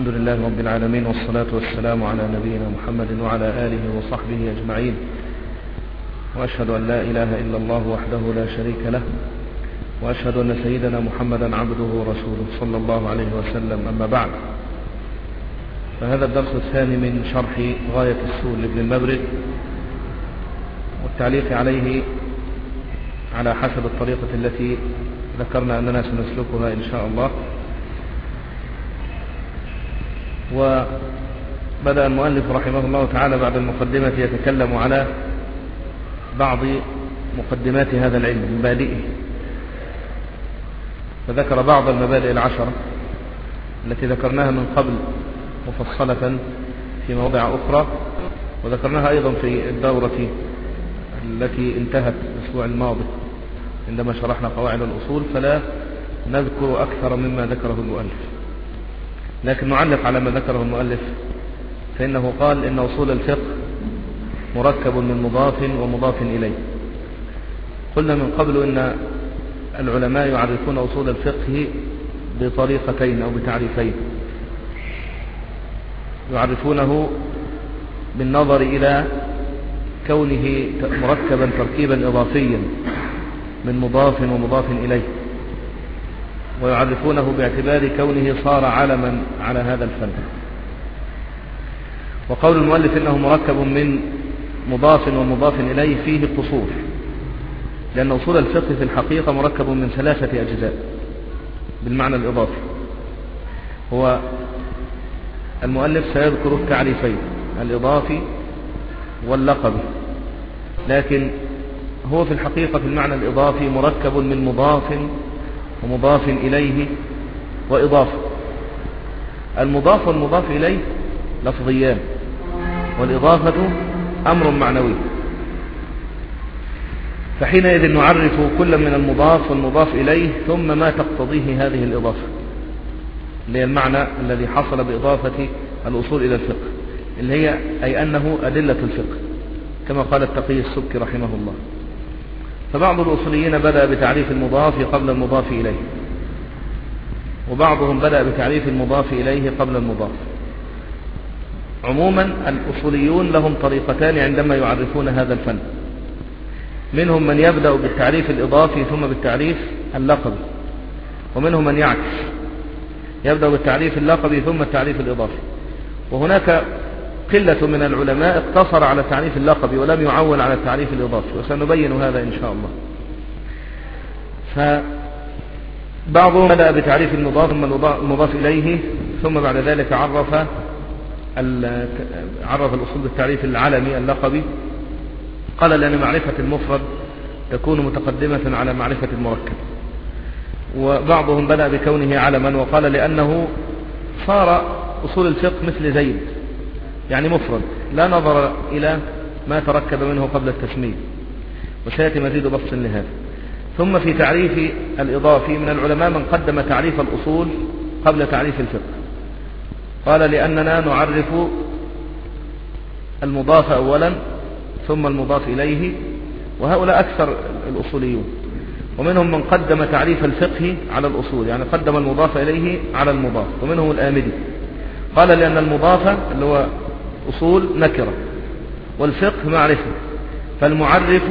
الحمد لله رب العالمين والصلاة والسلام على نبينا محمد وعلى آله وصحبه أجمعين. وأشهد أن لا إله إلا الله وحده لا شريك له وأشهد أن سيدنا محمدا عبده ورسوله صلى الله عليه وسلم. أما بعد فهذا الدرس الثاني من شرح غاية السول لابن المبرد والتعليق عليه على حسب الطريقة التي ذكرنا أننا سنسلكها إن شاء الله. وبدأ المؤلف رحمه الله تعالى بعد المقدمة يتكلم على بعض مقدمات هذا العلم مبادئه. فذكر بعض المبادئ العشرة التي ذكرناها من قبل مفصلة في مواضع أخرى وذكرناها أيضا في الدورة التي انتهت الأسبوع الماضي عندما شرحنا قواعد الأصول فلا نذكر أكثر مما ذكره المؤلف. لكن نعلق على ما ذكره المؤلف. فإنه قال إن أصول الفقه مركب من مضاف ومضاف إليه. قلنا من قبل إن العلماء يعرفون أصول الفقه بطريقتين أو بتعريفين. يعرفونه بالنظر إلى كونه مركبا تركيبا إضافيا من مضاف ومضاف إليه. ويعرفونه باعتبار كونه صار علما على هذا الفن. وقول المؤلف إنه مركب من مضاف ومضاف إليه فيه قصور لأن أصول الفقه في الحقيقة مركب من ثلاثة أجزاء بالمعنى الإضافي. هو المؤلف سيذكر التعريفين الإضافي واللقب لكن هو في الحقيقة في المعنى الإضافي مركب من مضاف ومضاف إليه وإضافة. المضاف والمضاف إليه لفظيان والإضافة أمر معنوي. فحينئذ نعرف كل من المضاف والمضاف إليه ثم ما تقتضيه هذه الإضافة. اللي هي المعنى الذي حصل بإضافة الأصول إلى الفقه اللي هي أي أنه أدلة الفقه كما قال التقي السبكي رحمه الله. فبعض الأصوليين بدأ بتعريف المضاف قبل المضاف إليه. وبعضهم بدأ بتعريف المضاف إليه قبل المضاف. عموما الأصوليون لهم طريقتان عندما يعرفون هذا الفن. منهم من يبدأ بالتعريف الإضافي ثم بالتعريف اللقبي. ومنهم من يعكس. يبدأ بالتعريف اللقبي ثم التعريف الإضافي. وهناك قلة من العلماء اقتصر على التعريف اللقبي ولم يعول على التعريف الإضافي وسنبين هذا إن شاء الله. فبعضهم بدأ بتعريف المضاف ثم المضاف إليه ثم بعد ذلك عرف عرف الأصول بالتعريف العلمي اللقبي. قال لأن معرفة المفرد تكون متقدمة على معرفة المركب. وبعضهم بدأ بكونه علما وقال لأنه صار أصول الفقه مثل زيد. يعني مفرد. لا نظر إلى ما تركب منه قبل التسمية. وسيأتي مزيد بسط لهذا. ثم في تعريف الإضافي من العلماء من قدم تعريف الأصول قبل تعريف الفقه. قال لأننا نعرف المضاف أولا ثم المضاف إليه وهؤلاء أكثر الأصوليون. ومنهم من قدم تعريف الفقه على الأصول يعني قدم المضاف إليه على المضاف ومنهم الآمدي. قال لأن المضاف اللي هو أصول نكرة والفقه معرفة فالمعرف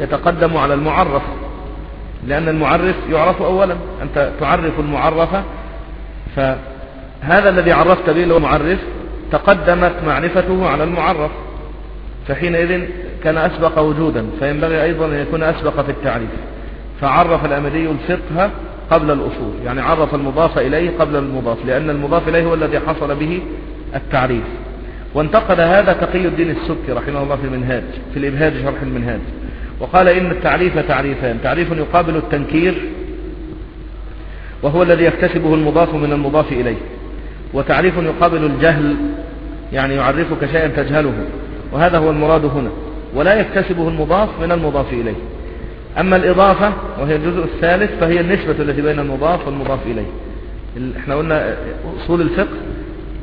يتقدم على المعرف لأن المعرف يعرف أولا أنت تعرف المعرف فهذا الذي عرفت به له معرف تقدمت معرفته على المعرف فحينئذ كان أسبق وجودا فينبغي أيضا أن يكون أسبق في التعريف فعرف الأمدي الفقه قبل الأصول يعني عرف المضاف إليه قبل المضاف لأن المضاف إليه هو الذي حصل به التعريف. وانتقد هذا تقي الدين السكي رحمه الله في المنهاج في الإبهاج شرح المنهاج. وقال إن التعريف تعريفان تعريف يقابل التنكير وهو الذي يكتسبه المضاف من المضاف إليه. وتعريف يقابل الجهل يعني يعرفك شيئا تجهله. وهذا هو المراد هنا. ولا يكتسبه المضاف من المضاف إليه. أما الإضافة وهي الجزء الثالث فهي النسبة التي بين المضاف والمضاف إليه. إحنا قلنا أصول الفقه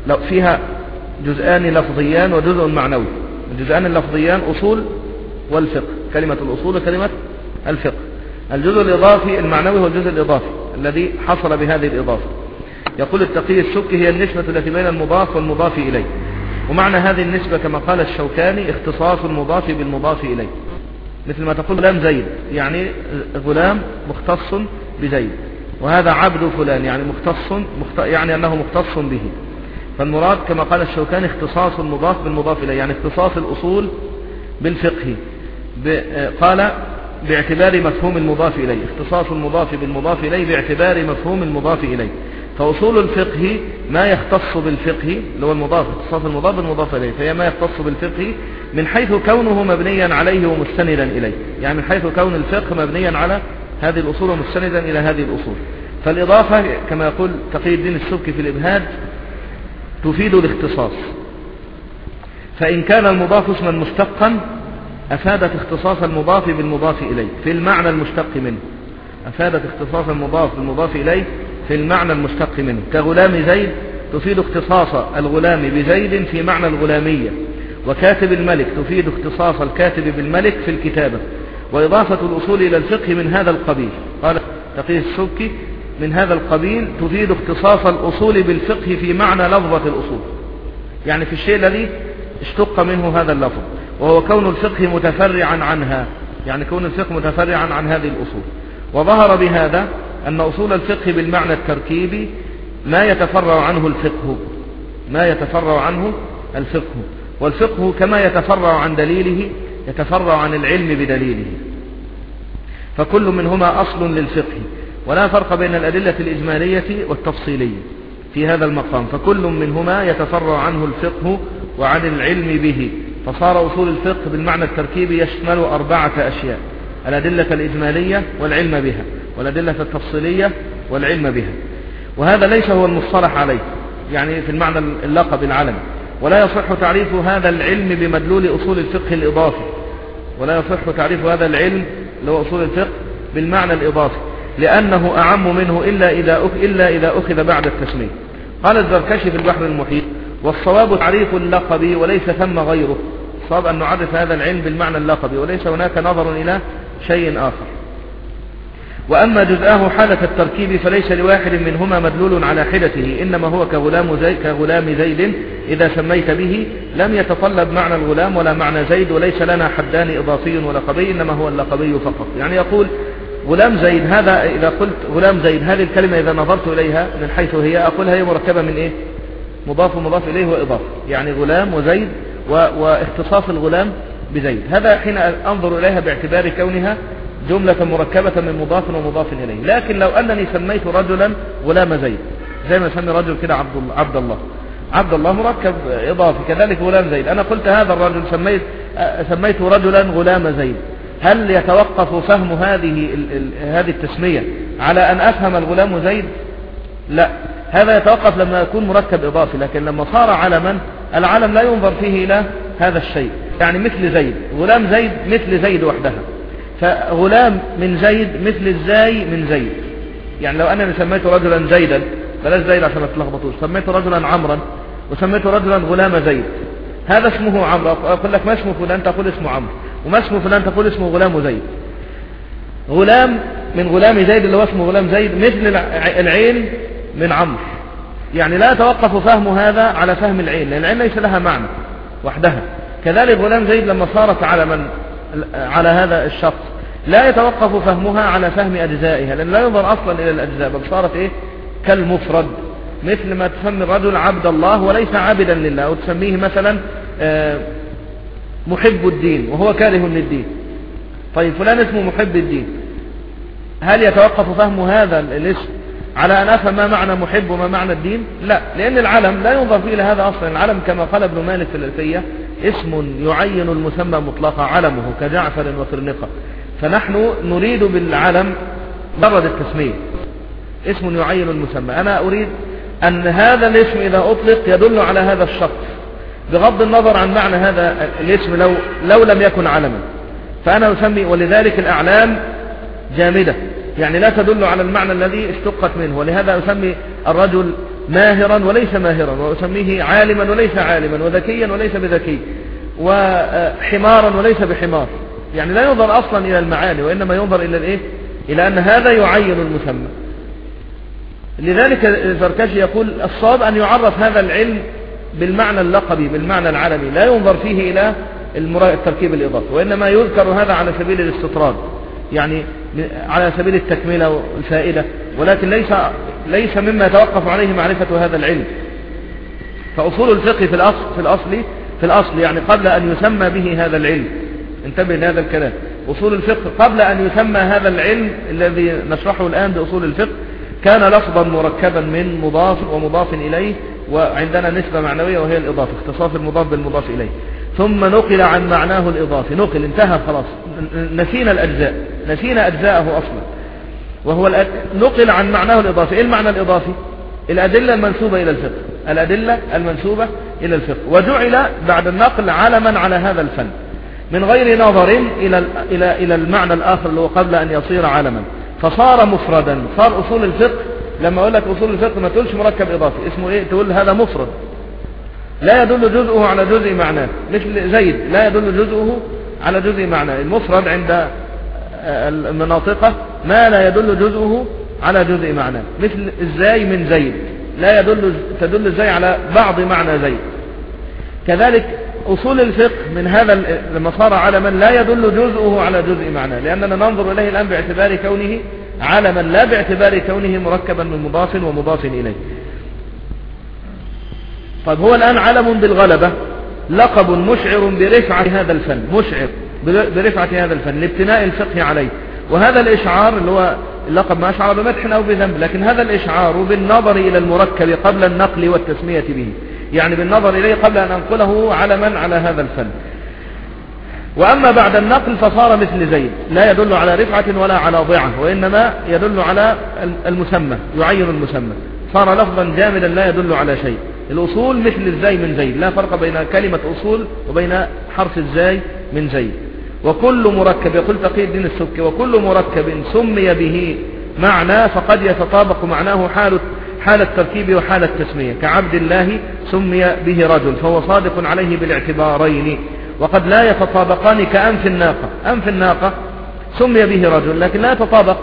لو فيها جزءان لفظيان وجزء معنوي. الجزءان اللفظيان أصول والفقه. كلمة الأصول وكلمة الفقه. الجزء الإضافي المعنوي هو الجزء الإضافي الذي حصل بهذه الإضافة. يقول التقي السبكي هي النسبة التي بين المضاف والمضاف إليه. ومعنى هذه النسبة كما قال الشوكاني اختصاص المضاف بالمضاف إليه. مثل ما تقول غلام زيد. يعني غلام مختص بزيد. وهذا عبد فلان. يعني مختص مخت... يعني أنه مختص به. فالمراد كما قال الشوكاني اختصاص المضاف بالمضاف إليه يعني اختصاص الأصول بالفقه. قال باعتبار مفهوم المضاف إليه اختصاص المضاف بالمضاف إليه باعتبار مفهوم المضاف إليه فأصول الفقه ما يختص بالفقه اللي هو المضاف اختصاص المضاف بالمضاف إليه فهي ما يختص بالفقه من حيث كونه مبنيا عليه ومستندا إليه يعني من حيث كون الفقه مبنيا على هذه الأصول ومستندا إلى هذه الأصول فالإضافة كما يقول تقي الدين السبكي في الإبهاد تفيد الاختصاص. فإن كان المضاف اسما مشتقا أفادت اختصاص المضاف بالمضاف إليه في المعنى المشتق منه. أفادت اختصاص المضاف بالمضاف إليه في المعنى المشتق منه. كغلام زيد تفيد اختصاص الغلام بزيد في معنى الغلامية. وكاتب الملك تفيد اختصاص الكاتب بالملك في الكتابة. وإضافة الأصول إلى الفقه من هذا القبيل. قال تقيه السبكي من هذا القبيل تفيد اختصاص الأصول بالفقه في معنى لفظة الأصول. يعني في الشيء الذي اشتق منه هذا اللفظ وهو كون الفقه متفرعا عنها يعني كون الفقه متفرعا عن هذه الأصول. وظهر بهذا أن أصول الفقه بالمعنى التركيبي ما يتفرع عنه الفقه ما يتفرع عنه الفقه. والفقه كما يتفرع عن دليله يتفرع عن العلم بدليله. فكل منهما أصل للفقه. ولا فرق بين الأدلة الإجمالية والتفصيلية في هذا المقام فكل منهما يتفرع عنه الفقه وعن العلم به فصار أصول الفقه بالمعنى التركيبي يشمل أربعة أشياء الأدلة الإجمالية والعلم بها والأدلة التفصيلية والعلم بها وهذا ليس هو المصطلح عليه يعني في المعنى اللقب العلمي ولا يصح تعريف هذا العلم بمدلول أصول الفقه الإضافي ولا يصح تعريف هذا العلم اللي هو أصول الفقه بالمعنى الإضافي. لأنه أعم منه إلا إذا إلا إذا أخذ بعد التسمية. قال الزركشي في البحر المحيط والصواب تعريف اللقب وليس ثم غيره. الصواب أن نعرف هذا العلم بالمعنى اللقبي وليس هناك نظر إلى شيء آخر. وأما جزءاه حالة التركيب فليس لواحد منهما مدلول على حدته إنما هو كغلام, زي كغلام زيد إذا سميت به. لم يتطلب معنى الغلام ولا معنى زيد وليس لنا حدان إضافي ولقبي إنما هو اللقبي فقط. يعني يقول غلام زيد هذا إذا قلت غلام زيد هذه الكلمة إذا نظرت إليها من حيث هي أقولها هي مركبة من إيه؟ مضاف ومضاف إليه وإضافة يعني غلام وزيد واختصاص الغلام بزيد. هذا حين أنظر إليها باعتبار كونها جملة مركبة من مضاف ومضاف إليه. لكن لو أنني سميت رجلا غلام زيد زي ما سمي رجل كده عبد الله عبد الله. عبد الله مركب إضافي كذلك غلام زيد. أنا قلت هذا الرجل سميت سميت رجلا غلام زيد. هل يتوقف فهم هذه هذه التسمية على أن أفهم الغلام زيد؟ لا. هذا يتوقف لما يكون مركب إضافي لكن لما صار علما العلم لا ينظر فيه إلى هذا الشيء. يعني مثل زيد. غلام زيد مثل زيد وحدها. فغلام من زيد مثل الزاي من زيد. يعني لو أنني سميت رجلا زيدا بلاش زيد عشان ما تلخبطوش سميت رجلا عمرا وسميت رجلا غلام زيد. هذا اسمه عمرو. أقول لك ما اسمه فلان؟ تقول اسمه عمرو. وما اسمه فلان تقول اسمه غلام زيد. غلام من غلام زيد اللي هو اسمه غلام زيد مثل العين من عمرو. يعني لا يتوقف فهم هذا على فهم العين لأن العين ليس لها معنى وحدها. كذلك غلام زيد لما صارت على من؟ على هذا الشخص. لا يتوقف فهمها على فهم أجزائها لأن لا ينظر أصلا إلى الأجزاء بل صارت إيه؟ كالمفرد. مثل ما تسمي الرجل عبد الله وليس عابدا لله وتسميه مثلا محب الدين وهو كاره للدين. طيب فلان اسمه محب الدين. هل يتوقف فهم هذا الاسم على أن أفهم ما معنى محب وما معنى الدين؟ لا لأن العلم لا ينظر فيه لهذا أصلا. العلم كما قال ابن مالك في الألفية اسم يعين المسمى مطلقا علمه كجعفر وفرنقة. فنحن نريد بالعلم مجرد التسمية. اسم يعين المسمى. أنا أريد أن هذا الاسم إذا أطلق يدل على هذا الشخص بغض النظر عن معنى هذا الاسم لو, لو لم يكن علما. فأنا أسمي ولذلك الأعلام جامدة. يعني لا تدل على المعنى الذي اشتقت منه. ولهذا أسمي الرجل ماهرا وليس ماهرا وأسميه عالما وليس عالما وذكيا وليس بذكي وحمارا وليس بحمار. يعني لا ينظر أصلا إلى المعاني وإنما ينظر إلى الإيه؟ إلى أن هذا يعين المسمى. لذلك الزركشي يقول الصواب أن يعرف هذا العلم بالمعنى اللقبي بالمعنى العلمي لا ينظر فيه إلى التركيب الإضافي وإنما يذكر هذا على سبيل الاستطراد يعني على سبيل التكملة والفائدة ولكن ليس ليس مما يتوقف عليه معرفة هذا العلم. فأصول الفقه في الأصل في الأصل في الأصل يعني قبل أن يسمى به هذا العلم. انتبه لهذا الكلام. أصول الفقه قبل أن يسمى هذا العلم الذي نشرحه الآن بأصول الفقه كان لفظا مركبا من مضاف ومضاف إليه وعندنا نسبة معنوية وهي الإضافة اختصاص المضاف بالمضاف إليه. ثم نقل عن معناه الإضافي. نقل انتهى خلاص. نسينا الأجزاء. نسينا أجزاءه أصلا. وهو نقل عن معناه الإضافي. إيه المعنى الإضافي؟ الأدلة المنسوبة إلى الفقه. الأدلة المنسوبة إلى الفقه. وجعل بعد النقل علما على هذا الفن. من غير نظر إلى إلى إلى المعنى الآخر اللي هو قبل أن يصير علما فصار مفردا. صار أصول الفقه لما أقول لك أصول الفقه ما تقولش مركب إضافي. اسمه إيه؟ تقول هذا مفرد. لا يدل جزءه على جزء معناه. مثل زيد. لا يدل جزءه على جزء معناه. المفرد عند المناطقة ما لا يدل جزءه على جزء معناه. مثل الزاي من زيد. لا يدل تدل الزاي على بعض معنى زيد. كذلك أصول الفقه من هذا لما صار علما لا يدل جزءه على جزء معناه. لأننا ننظر إليه الآن باعتبار كونه علما لا باعتبار كونه مركبا من مضاف ومضاف إليه. طيب هو الآن علم بالغلبة لقب مشعر برفعة هذا الفن مشعر برفعة هذا الفن لابتناء الفقه عليه. وهذا الإشعار اللي هو اللقب ما أشعر بمدح أو بذنب لكن هذا الإشعار بالنظر إلى المركب قبل النقل والتسمية به يعني بالنظر إليه قبل أن أنقله علما على هذا الفن. وأما بعد النقل فصار مثل زيد لا يدل على رفعة ولا على ضعة وإنما يدل على المسمى يعين المسمى. صار لفظا جامدا لا يدل على شيء. الأصول مثل الزاي من زيد لا فرق بين كلمة أصول وبين حرف الزاي من زيد. وكل مركب يقول تقي الدين السبكي وكل مركب سمي به معنى فقد يتطابق معناه حال حال التركيب وحال التسمية. كعبد الله سمي به رجل فهو صادق عليه بالاعتبارين. وقد لا يتطابقان كأنف الناقة. أنف الناقة سمي به رجل لكن لا يتطابق.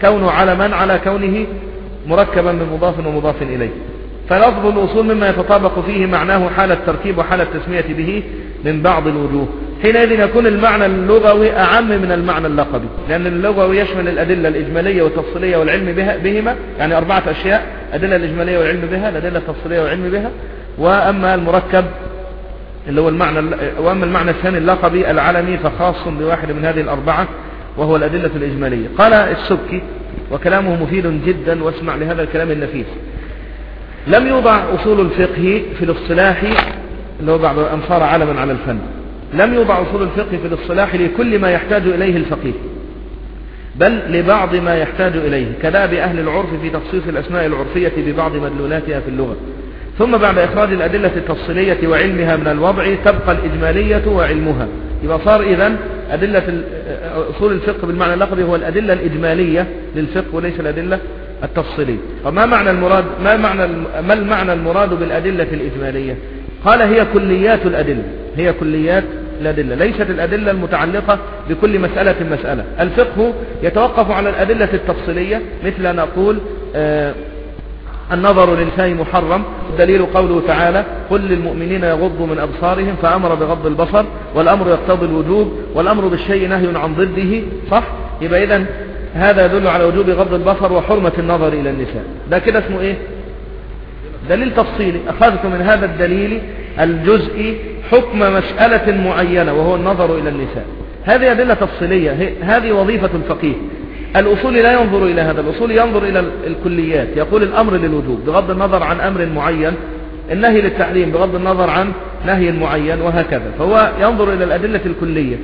كونه علما على كونه مركبا من مضاف ومضاف إليه. فلفظ الأصول مما يتطابق فيه معناه حال التركيب وحال التسمية به من بعض الوجوه. حينئذ يكون المعنى اللغوي أعم من المعنى اللقبي لأن اللغوي يشمل الأدلة الإجمالية والتفصيلية والعلم بها بهما يعني أربعة أشياء أدلة الإجمالية والعلم بها الأدلة التفصيلية والعلم بها. وأما المركب اللي هو المعنى وأما المعنى الثاني اللقبي العلمي فخاص بواحد من هذه الأربعة وهو الأدلة الإجمالية. قال السبكي وكلامه مفيد جدا واسمع لهذا الكلام النفيس. لم يوضع أصول الفقه في الاصطلاح اللي هو بعد أن صار علما على الفن. لم يوضع أصول الفقه في الاصطلاح لكل ما يحتاج إليه الفقيه. بل لبعض ما يحتاج إليه كداب أهل العرف في تخصيص الأسماء العرفية ببعض مدلولاتها في اللغة. ثم بعد إخراج الأدلة التفصيلية وعلمها من الوضع تبقى الإجمالية وعلمها. يبقى صار إذن أدلة أصول الفقه بالمعنى اللقبي هو الأدلة الإجمالية للفقه وليس الأدلة التفصيلية. وما معنى المراد ما معنى ما المعنى المراد بالأدلة الإجمالية؟ قال هي كليات الأدلة. هي كليات الأدلة. ليست الأدلة المتعلقة بكل مسألة مسألة. الفقه يتوقف على الأدلة التفصيلية مثل أن أقول آه النظر للنساء محرم دليل قوله تعالى قل للمؤمنين يغضوا من أبصارهم فأمر بغض البصر والأمر يقتضي الوجوب والأمر بالشيء نهي عن ضده. صح؟ يبقى إذا هذا يدل على وجوب غض البصر وحرمة النظر إلى النساء. ده كده اسمه إيه؟ دليل تفصيلي. أخذت من هذا الدليل الجزئي حكم مسألة معينة وهو النظر إلى النساء. هذه أدلة تفصيلية. هذه وظيفة الفقيه. الأصول لا ينظر إلى هذا الأصول ينظر إلى الكليات. يقول الأمر للوجوب بغض النظر عن أمر معين النهي للتحريم بغض النظر عن نهي معين وهكذا. فهو ينظر إلى الأدلة الكلية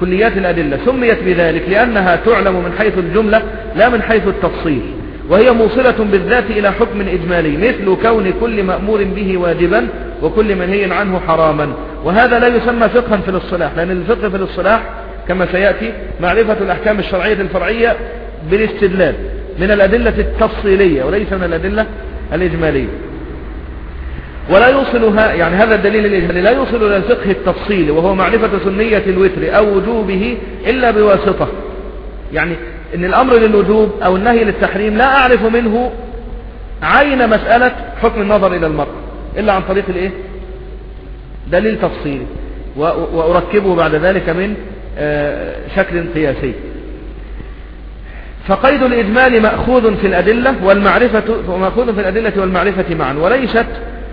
كليات الأدلة. سميت بذلك لأنها تعلم من حيث الجملة لا من حيث التفصيل. وهي موصلة بالذات إلى حكم إجمالي مثل كون كل مأمور به واجبا وكل منهي عنه حراما. وهذا لا يسمى فقها في الاصطلاح لأن الفقه في الاصطلاح كما سيأتي معرفة الأحكام الشرعية الفرعية بالاستدلال من الأدلة التفصيلية وليس من الأدلة الإجمالية. ولا يوصلها يعني هذا الدليل الإجمالي لا يوصل إلى الفقه التفصيلي وهو معرفة سنية الوتر أو وجوبه إلا بواسطة. يعني إن الأمر للوجوب أو النهي للتحريم لا أعرف منه عين مسألة حكم النظر إلى المرأة إلا عن طريق الإيه؟ دليل تفصيلي. وأركبه بعد ذلك من شكل قياسي. فقيد الإجمال مأخوذ في الأدلة والمعرفة مأخوذ في الأدلة والمعرفة معا وليست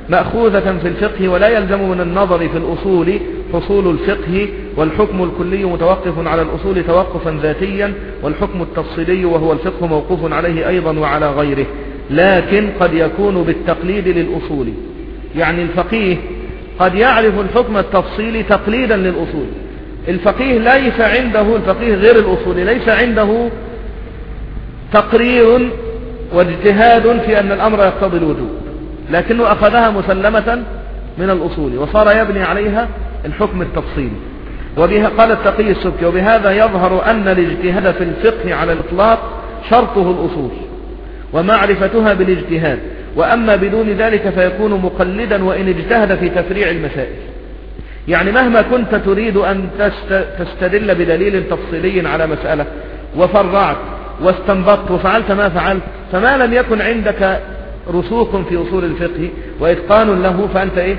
مأخوذة في الفقه ولا يلزم من النظر في الأصول حصول الفقه والحكم الكلي متوقف على الأصول توقفا ذاتيا والحكم التفصيلي وهو الفقه موقوف عليه أيضا وعلى غيره. لكن قد يكون بالتقليد للأصول. يعني الفقيه قد يعرف الحكم التفصيلي تقليدا للأصول. الفقيه ليس عنده الفقيه غير الأصول ليس عنده تقرير واجتهاد في أن الأمر يقتضي الوجوب لكنه أخذها مسلمة من الأصول وصار يبني عليها الحكم التفصيلي. وبها قال التقي السبكي وبهذا يظهر أن الاجتهاد في الفقه على الإطلاق شرطه الأصول ومعرفتها بالاجتهاد وأما بدون ذلك فيكون مقلدا وإن اجتهد في تفريع المسائل. يعني مهما كنت تريد أن تستدل بدليل تفصيلي على مسألة وفرعت واستنبطت وفعلت ما فعلت فما لم يكن عندك رسوخ في أصول الفقه وإتقان له فأنت إيه؟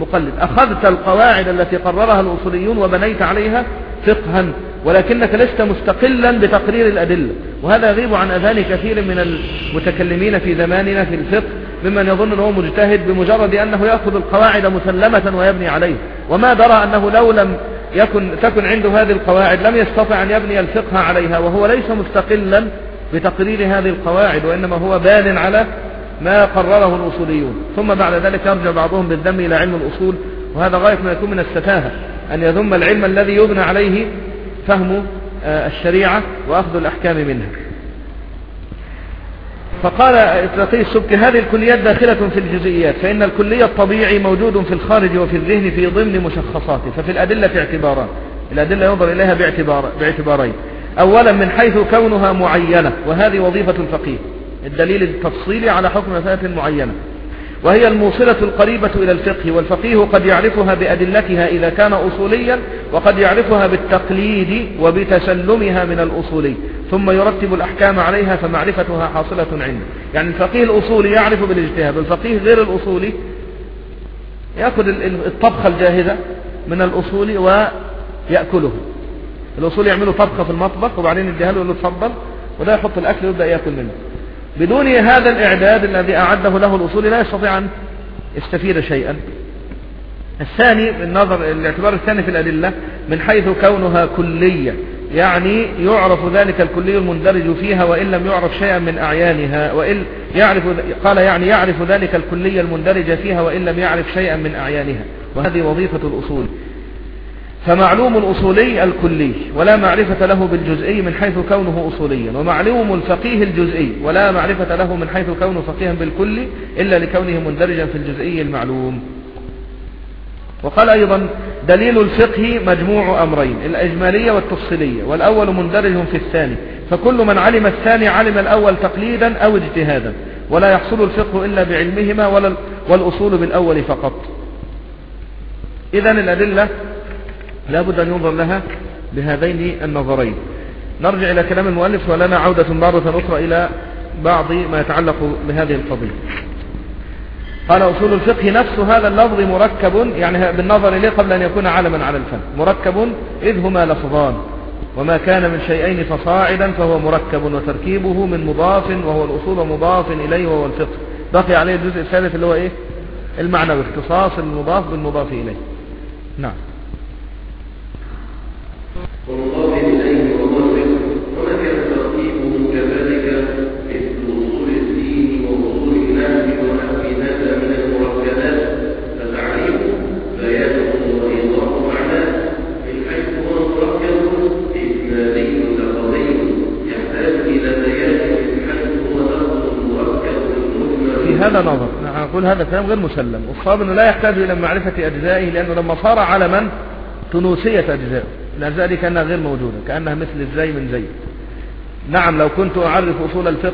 مقلد. أخذت القواعد التي قررها الأصوليون وبنيت عليها فقها ولكنك لست مستقلا بتقرير الأدلة. وهذا يغيب عن أذان كثير من المتكلمين في زماننا في الفقه ممن يظن أنه مجتهد بمجرد أنه يأخذ القواعد مسلمة ويبني عليه. وما درى أنه لو لم يكن تكن عنده هذه القواعد لم يستطع أن يبني الفقه عليها وهو ليس مستقلا بتقرير هذه القواعد وإنما هو بان على ما قرره الأصوليون. ثم بعد ذلك يرجع بعضهم بالذم إلى علم الأصول وهذا غاية ما يكون من السفاهة أن يذم العلم الذي يبنى عليه فهم آه، الشريعة وأخذ الأحكام منها. فقال إطلاقي السبك هذه الكليات داخلة في الجزئيات فإن الكلية الطبيعي موجود في الخارج وفي الذهن في ضمن مشخصاته ففي الأدلة اعتباران. الأدلة ينظر إليها باعتبار باعتبارين. أولا من حيث كونها معينة وهذه وظيفة الفقيه الدليل التفصيلي على حكم مسألة معينة. وهي الموصلة القريبة إلى الفقه والفقيه قد يعرفها بأدلتها إذا كان أصوليا وقد يعرفها بالتقليد وبتسلمها من الأصولي. ثم يرتب الأحكام عليها فمعرفتها حاصلة عنده يعني الفقيه الأصولي يعرف بالاجتهاد والفقيه غير الأصولي يأخذ الطبخة الجاهزة من الأصول ويأكله. الأصول يعملوا طبخة في المطبخ وبعدين يديها له تفضل وده يحط الأكل ويبدأ يأكل منه. بدون هذا الإعداد الذي أعده له الأصول لا يستطيع أن يستفيد شيئا. الثاني النظر الاعتبار الثاني في الأدلة من حيث كونها كلية يعني يعرف ذلك الكلي المندرج فيها وإن لم يعرف شيئا من أعيانها وإن يعرف قال يعني يعرف ذلك الكلي المندرج فيها وإن لم يعرف شيئا من أعيانها. وهذه وظيفة الأصول. فمعلوم الأصولي الكلي ولا معرفة له بالجزئي من حيث كونه أصوليا. ومعلوم الفقيه الجزئي ولا معرفة له من حيث كونه فقيها بالكلي إلا لكونه مندرجا في الجزئي المعلوم. وقال أيضا دليل الفقه مجموع أمرين الإجمالية والتفصيلية والأول مندرج في الثاني فكل من علم الثاني علم الأول تقليدا أو اجتهادا ولا يحصل الفقه إلا بعلمهما ولا والأصول بالأول فقط. إذا الأدلة لا بد أن ينظر لها بهذين النظرين. نرجع إلى كلام المؤلف ولنا عودة مرة أخرى إلى بعض ما يتعلق بهذه القضية. قال أصول الفقه نفس هذا اللفظ مركب يعني بالنظر إليه قبل أن يكون علما على الفن. مركب إذ هما لفظان. وما كان من شيئين فصاعدا فهو مركب وتركيبه من مضاف وهو الأصول مضاف إليه وهو الفقه. بقي عليه الجزء الثالث اللي هو إيه؟ المعنى اختصاص المضاف بالمضاف إليه. نعم. هذا كلام غير مسلم. والصواب إنه لا يحتاج إلى معرفة أجزائه لأنه لما صار علما تنوسية أجزائه. الأجزاء دي كأنها غير موجودة كأنها مثل الزي من زي. نعم لو كنت أعرف أصول الفقه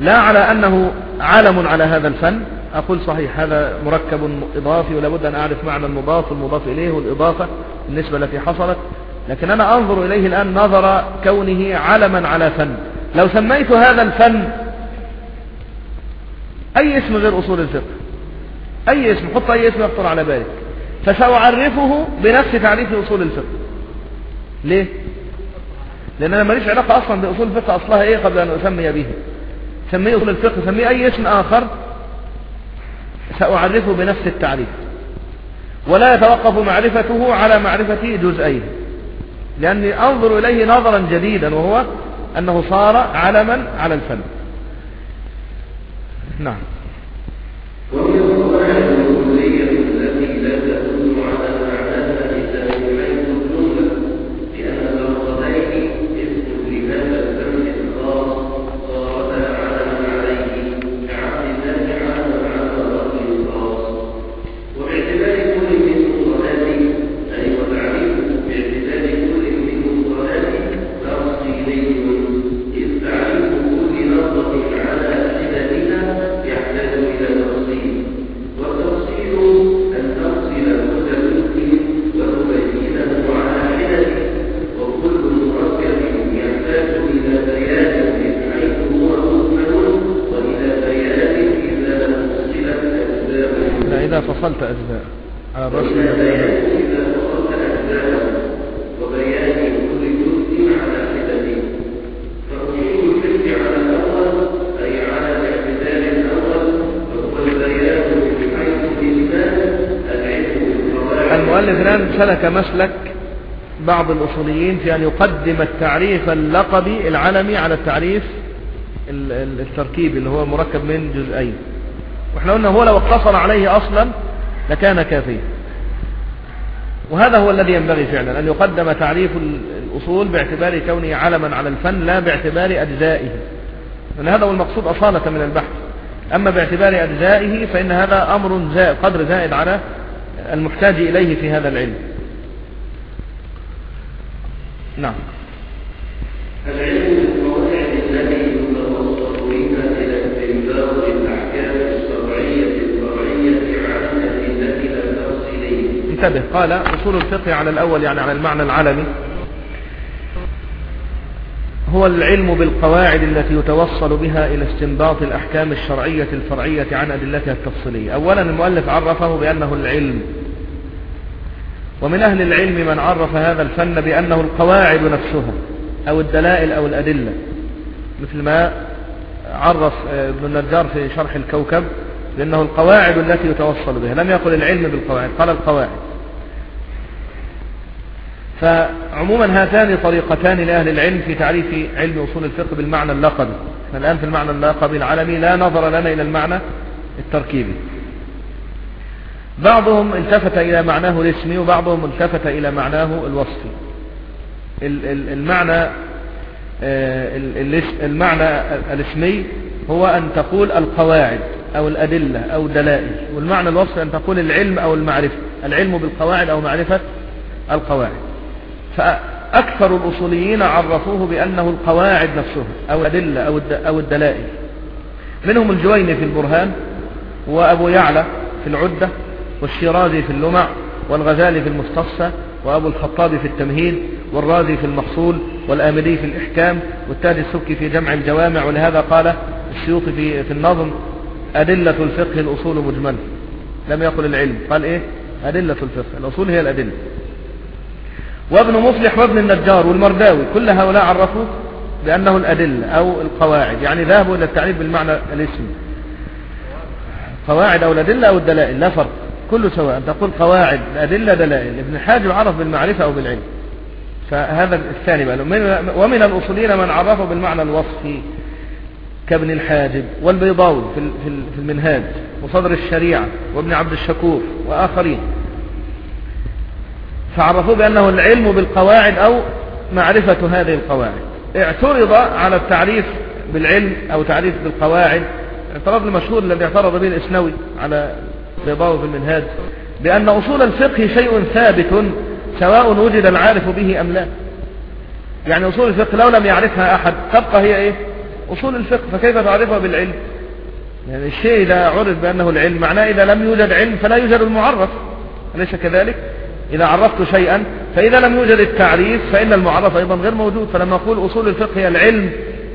لا على أنه علم على هذا الفن أقول صحيح هذا مركب إضافي ولا بد أن أعرف معنى المضاف والمضاف إليه والإضافة النسبة التي حصلت. لكن أنا أنظر إليه الآن نظر كونه علما على فن. لو سميت هذا الفن أي اسم غير أصول الفقه؟ أي اسم؟ حط أي اسم يخطر على بالك. فسأعرفه بنفس تعريف أصول الفقه. ليه؟ لأن أنا ماليش علاقة أصلا بأصول الفقه أصلها إيه قبل أن أسمي به. سميه أصول الفقه سميه أي اسم آخر. سأعرفه بنفس التعريف. ولا يتوقف معرفته على معرفة جزئين. لأني أنظر إليه نظرا جديدا وهو أنه صار علما على الفن. نعم فصلت أجزاء. على الرسم وبيان كل جزء على حدته فأصول الفقه على الأول أي على الاعتدال الأول وهو البيان من حيث الإيمان العلم بالقواعد المؤلف الآن سلك مسلك بعض الأصوليين في أن يقدم التعريف اللقبي العلمي على التعريف التركيبي اللي هو مركب من جزئين. وإحنا قلنا هو لو اقتصر عليه أصلا لكان كافيا. وهذا هو الذي ينبغي فعلا أن يقدم تعريف الأصول باعتبار كونه علما على الفن لا باعتبار أجزائه. لأن هذا هو المقصود أصالة من البحث. أما باعتبار أجزائه فإن هذا أمر زائد قدر زائد على المحتاج إليه في هذا العلم. قال أصول الفقه على الأول يعني على المعنى العلمي هو العلم بالقواعد التي يتوصل بها إلى استنباط الأحكام الشرعية الفرعية عن أدلتها التفصيلية. أولا المؤلف عرفه بأنه العلم ومن أهل العلم من عرف هذا الفن بأنه القواعد نفسها أو الدلائل أو الأدلة. مثل ما عرف ابن النجار في شرح الكوكب لأنه القواعد التي يتوصل بها. لم يقل العلم بالقواعد قال القواعد. فعموما هاتان طريقتان لأهل العلم في تعريف علم أصول الفقه بالمعنى اللقبي. إحنا الآن في المعنى اللقبي العالمي لا نظر لنا إلى المعنى التركيبي. بعضهم التفت إلى معناه الاسمي وبعضهم التفت إلى معناه الوصفي. المعنى آه، المعنى الاسمي هو أن تقول القواعد أو الأدلة أو الدلائل والمعنى الوصفي أن تقول العلم أو المعرفة. العلم بالقواعد أو معرفة القواعد. فأكثر الأصوليين عرفوه بأنه القواعد نفسها أو الأدلة أو الدلائل. منهم الجويني في البرهان وأبو يعلى في العدة والشيرازي في اللمع والغزالي في المستصفى وأبو الخطاب في التمهيد والرازي في المحصول والآمدي في الإحكام والتالي السبكي في جمع الجوامع. ولهذا قال السيوطي في, في النظم أدلة الفقه الأصول مجمل. لم يقل العلم. قال إيه؟ أدلة الفقه. الأصول هي الأدلة. وابن مصلح وابن النجار والمرداوي كل هؤلاء عرفوا بأنه الأدلة أو القواعد يعني ذهبوا إلى التعريف بالمعنى الاسمي قواعد أو الأدلة أو الدلائل لا فرق. كله سواء. تقول قواعد الأدلة دلائل. ابن حاجب عرف بالمعرفة أو بالعلم. فهذا الثاني بقى. ومن الأصولين من عرفه بالمعنى الوصفي كابن الحاجب والبيضاوي في المنهاج وصدر الشريعة وابن عبد الشكور وآخرين. فعرفوه بأنه العلم بالقواعد أو معرفة هذه القواعد. اعترض على التعريف بالعلم أو تعريف بالقواعد. اعتراض المشهور الذي اعترض به الإسنوي على بيضاوي في المنهاج بأن أصول الفقه شيء ثابت سواء وجد العارف به أم لا. يعني أصول الفقه لو لم يعرفها أحد تبقى هي إيه؟ أصول الفقه فكيف تعرفها بالعلم؟ يعني الشيء إذا عرف بأنه العلم معناه إذا لم يوجد علم فلا يوجد المعرف أليس كذلك؟ إذا عرفت شيئا فإذا لم يوجد التعريف فإن المعرف أيضا غير موجود. فلما أقول أصول الفقه هي العلم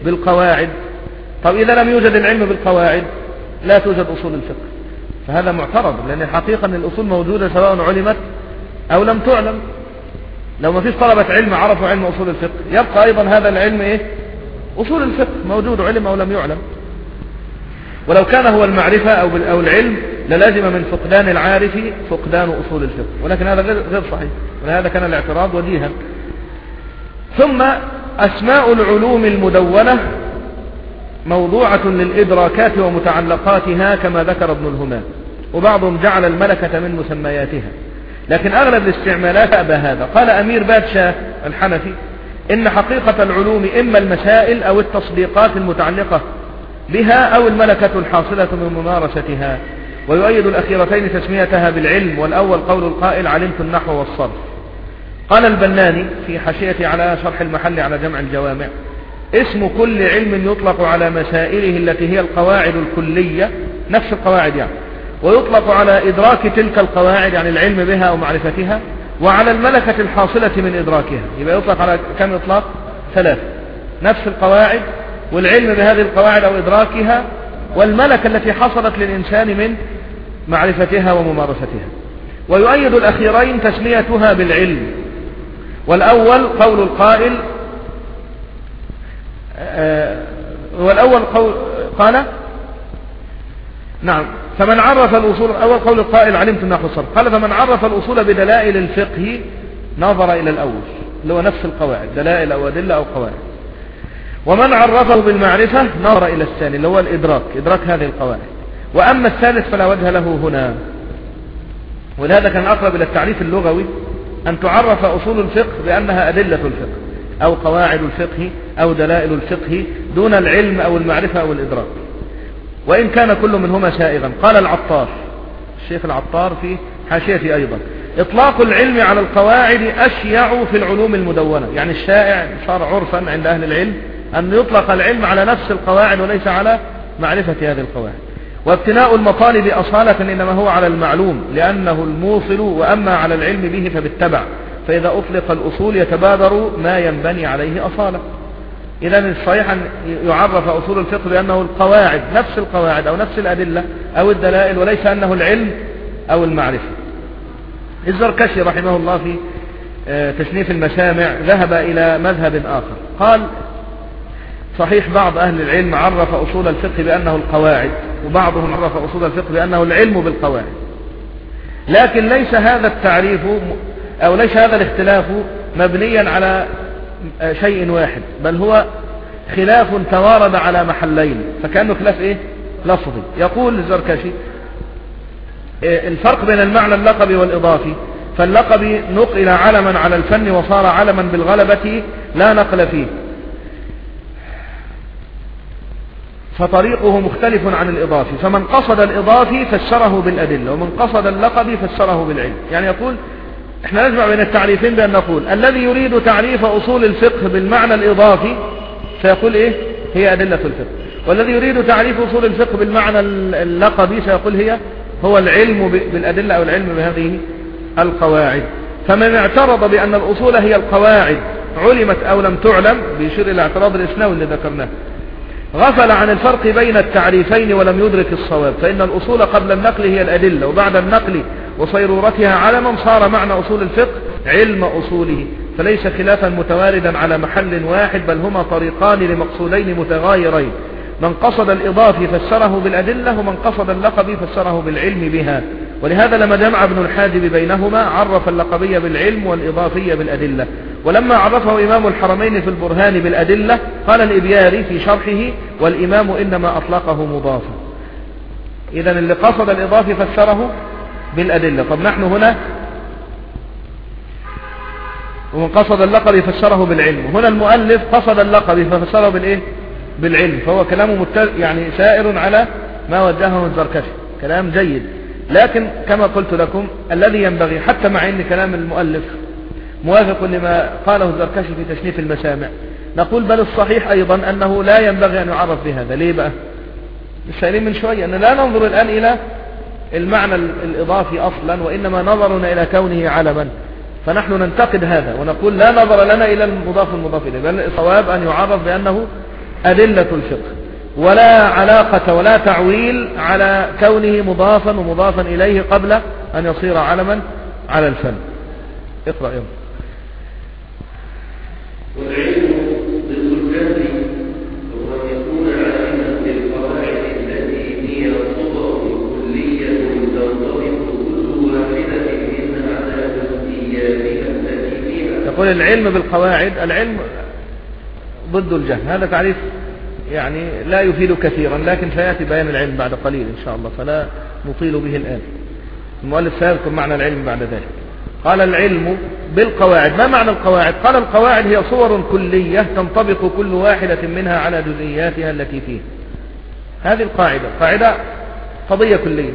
بالقواعد طب إذا لم يوجد العلم بالقواعد لا توجد أصول الفقه. فهذا معترض لأن الحقيقة أن الأصول موجودة سواء علمت أو لم تعلم. لو ما فيش طلبة علم عرفوا علم أصول الفقه. يبقى أيضا هذا العلم إيه؟ أصول الفقه موجود علم أو لم يعلم. ولو كان هو المعرفة أو, أو العلم للازم من فقدان العارف فقدان أصول الفقه. ولكن هذا غير صحيح. ولهذا كان الاعتراض وجيها ثم أسماء العلوم المدونة موضوعة للإدراكات ومتعلقاتها كما ذكر ابن الهمام. وبعضهم جعل الملكة من مسمياتها. لكن أغلب الاستعمالات أبى هذا. قال أمير بادشاه الحنفي إن حقيقة العلوم إما المسائل أو التصديقات المتعلقة بها أو الملكة الحاصلة من ممارستها. ويؤيد الأخيرتين تسميتها بالعلم والأول قول القائل علمت النحو والصرف. قال البناني في حاشية على شرح المحل على جمع الجوامع اسم كل علم يطلق على مسائله التي هي القواعد الكلية نفس القواعد يعني. ويطلق على إدراك تلك القواعد يعني العلم بها أو معرفتها وعلى الملكة الحاصلة من إدراكها. يبقى يطلق على كم إطلاق؟ ثلاثة. نفس القواعد والعلم بهذه القواعد أو إدراكها والملكة التي حصلت للإنسان من معرفتها وممارستها. ويؤيد الأخيرين تسميتها بالعلم. والأول قول القائل آه، والأول قول قال نعم فمن عرف الأصول أول قول القائل علمت النحو الصرف قال فمن عرف الأصول بدلائل الفقه نظر إلى الأول اللي هو نفس القواعد دلائل أو أدلة أو قواعد. ومن عرفه بالمعرفة نظر إلى الثاني اللي هو الإدراك. إدراك هذه القواعد. وأما الثالث فلا وجه له هنا. ولهذا كان أقرب إلى التعريف اللغوي أن تعرف أصول الفقه بأنها أدلة الفقه أو قواعد الفقه أو دلائل الفقه دون العلم أو المعرفة أو الإدراك. وإن كان كل منهما سائغا قال العطار. الشيخ العطار في حاشية أيضا. إطلاق العلم على القواعد أشيع في العلوم المدونة. يعني الشائع صار عرفا عند أهل العلم أن يطلق العلم على نفس القواعد وليس على معرفة هذه القواعد. وابتناء المطالب أصالة إنما هو على المعلوم لأنه الموصل وأما على العلم به فبالتبع. فإذا أطلق الأصول يتبادر ما ينبني عليه أصالة. إذا الصحيح أن يعرف أصول الفقه بأنه القواعد نفس القواعد أو نفس الأدلة أو الدلائل وليس أنه العلم أو المعرفة. الزركشي رحمه الله في آه، تشنيف المسامع ذهب إلى مذهب آخر. قال صحيح بعض أهل العلم عرف أصول الفقه بأنه القواعد وبعضهم عرف أصول الفقه بأنه العلم بالقواعد. لكن ليس هذا التعريف أو ليس هذا الاختلاف مبنيا على شيء واحد بل هو خلاف توارد على محلين فكأنه خلاف إيه؟ لفظي. يقول الزركشي إيه، الفرق بين المعنى اللقبي والإضافي فاللقب نقل علما على الفن وصار علما بالغلبة لا نقل فيه. فطريقه مختلف عن الإضافي. فمن قصد الإضافي فسره بالأدلة ومن قصد اللقب فسره بالعلم. يعني يقول إحنا نجمع بين التعريفين بأن نقول الذي يريد تعريف أصول الفقه بالمعنى الإضافي سيقول إيه؟ هي أدلة الفقه. والذي يريد تعريف أصول الفقه بالمعنى اللقبي سيقول هي هو العلم بالأدلة أو العلم بهذه القواعد. فمن اعترض بأن الأصول هي القواعد علمت أو لم تعلم بيشير إلى اعتراض الإسناوي اللي ذكرناه. غفل عن الفرق بين التعريفين ولم يدرك الصواب فإن الأصول قبل النقل هي الأدلة وبعد النقل وصيرورتها علما صار معنى أصول الفقه علم أصوله فليس خلافا متواردا على محل واحد بل هما طريقان لمقصودين متغايرين. من قصد الإضافي فسره بالأدلة ومن قصد اللقب فسره بالعلم بها. ولهذا لما جمع ابن الحاجب بينهما عرف اللقبية بالعلم والإضافية بالأدلة. ولما عرفه إمام الحرمين في البرهان بالأدلة قال الإبياري في شرحه والإمام إنما أطلقه مضافا. إذا اللي قصد الإضافي فسره بالأدلة. طب نحن هنا ومن قصد اللقب فسره بالعلم. هنا المؤلف قصد اللقب ففسره بالإيه؟ بالعلم. فهو كلامه متل... يعني سائر على ما وجهه الزركشي كلام جيد. لكن كما قلت لكم الذي ينبغي حتى مع إن كلام المؤلف موافق لما قاله الزركشي في تشنيف المسامع. نقول بل الصحيح أيضا أنه لا ينبغي أن يعرف بهذا. ليه بقى؟ السائلين من شوية أن لا ننظر الآن إلى المعنى الإضافي أصلا وإنما نظرنا إلى كونه علما. فنحن ننتقد هذا ونقول لا نظر لنا إلى المضاف المضاف إليه. بل الصواب أن يعرف بأنه أدلة الفقه. ولا علاقة ولا تعويل على كونه مضافا ومضافا إليه قبل أن يصير علما على الفن. اقرأ يوم والعلم هو أن يكون عالما بالقواعد التي هي صور كلية تنطبق كل واحدة منها على جزئياتها التي فيها. يقول العلم بالقواعد العلم ضد الجهل. هذا تعريف يعني لا يفيد كثيرا لكن سيأتي بيان العلم بعد قليل إن شاء الله فلا نطيل به الآن. المؤلف سيذكر معنى العلم بعد ذلك. قال العلم بالقواعد. ما معنى القواعد؟ قال القواعد هي صور كلية تنطبق كل واحدة منها على جزئياتها التي فيه هذه القاعدة قاعدة قضية كلية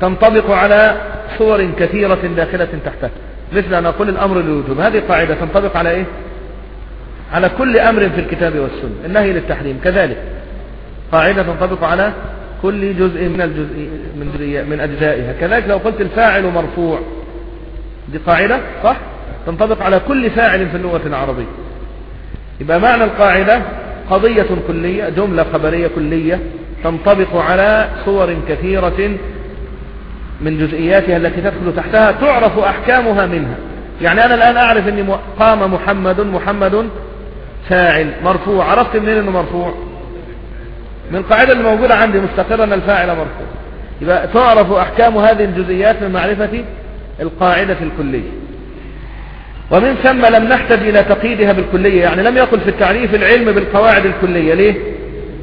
تنطبق على صور كثيرة داخلة تحتها. مثل أن أقول الأمر للوجوب. هذه قاعدة تنطبق على إيه؟ على كل أمر في الكتاب والسنة. النهي للتحريم كذلك. قاعدة تنطبق على كل جزء من الجزء من, من أجزائها. كذلك لو قلت الفاعل مرفوع. دي قاعدة صح؟ تنطبق على كل فاعل في اللغة العربية. يبقى معنى القاعدة قضية كلية جملة خبرية كلية تنطبق على صور كثيرة من جزئياتها التي تدخل تحتها تعرف أحكامها منها. يعني أنا الآن أعرف أني قام محمد محمد فاعل مرفوع. عرفت منين أنه مرفوع؟ من القاعدة اللي موجودة عندي مستقرا الفاعل مرفوع. يبقى تعرف أحكام هذه الجزئيات من معرفة القاعدة الكلية. ومن ثم لم نحتج إلى تقييدها بالكلية. يعني لم يقل في التعريف العلم بالقواعد الكلية. ليه؟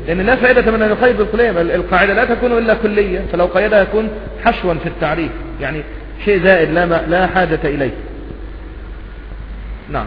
لأن لا فائدة من أن يقيد بالكلية. القاعدة لا تكون إلا كلية. فلو قيدها يكون حشوا في التعريف. يعني شيء زائد لا, لا حاجة إليه. نعم.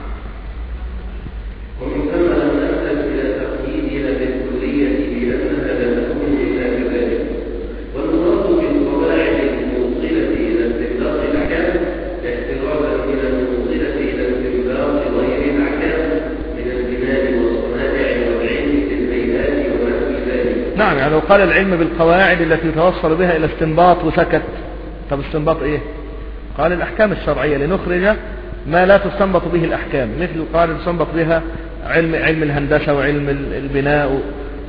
قال العلم بالقواعد التي يتوصل بها إلى استنباط وسكت طب استنباط إيه؟ قال الأحكام الشرعية لنخرج ما لا تستنبط به الأحكام مثل قال تستنبط بها علم علم الهندسة وعلم البناء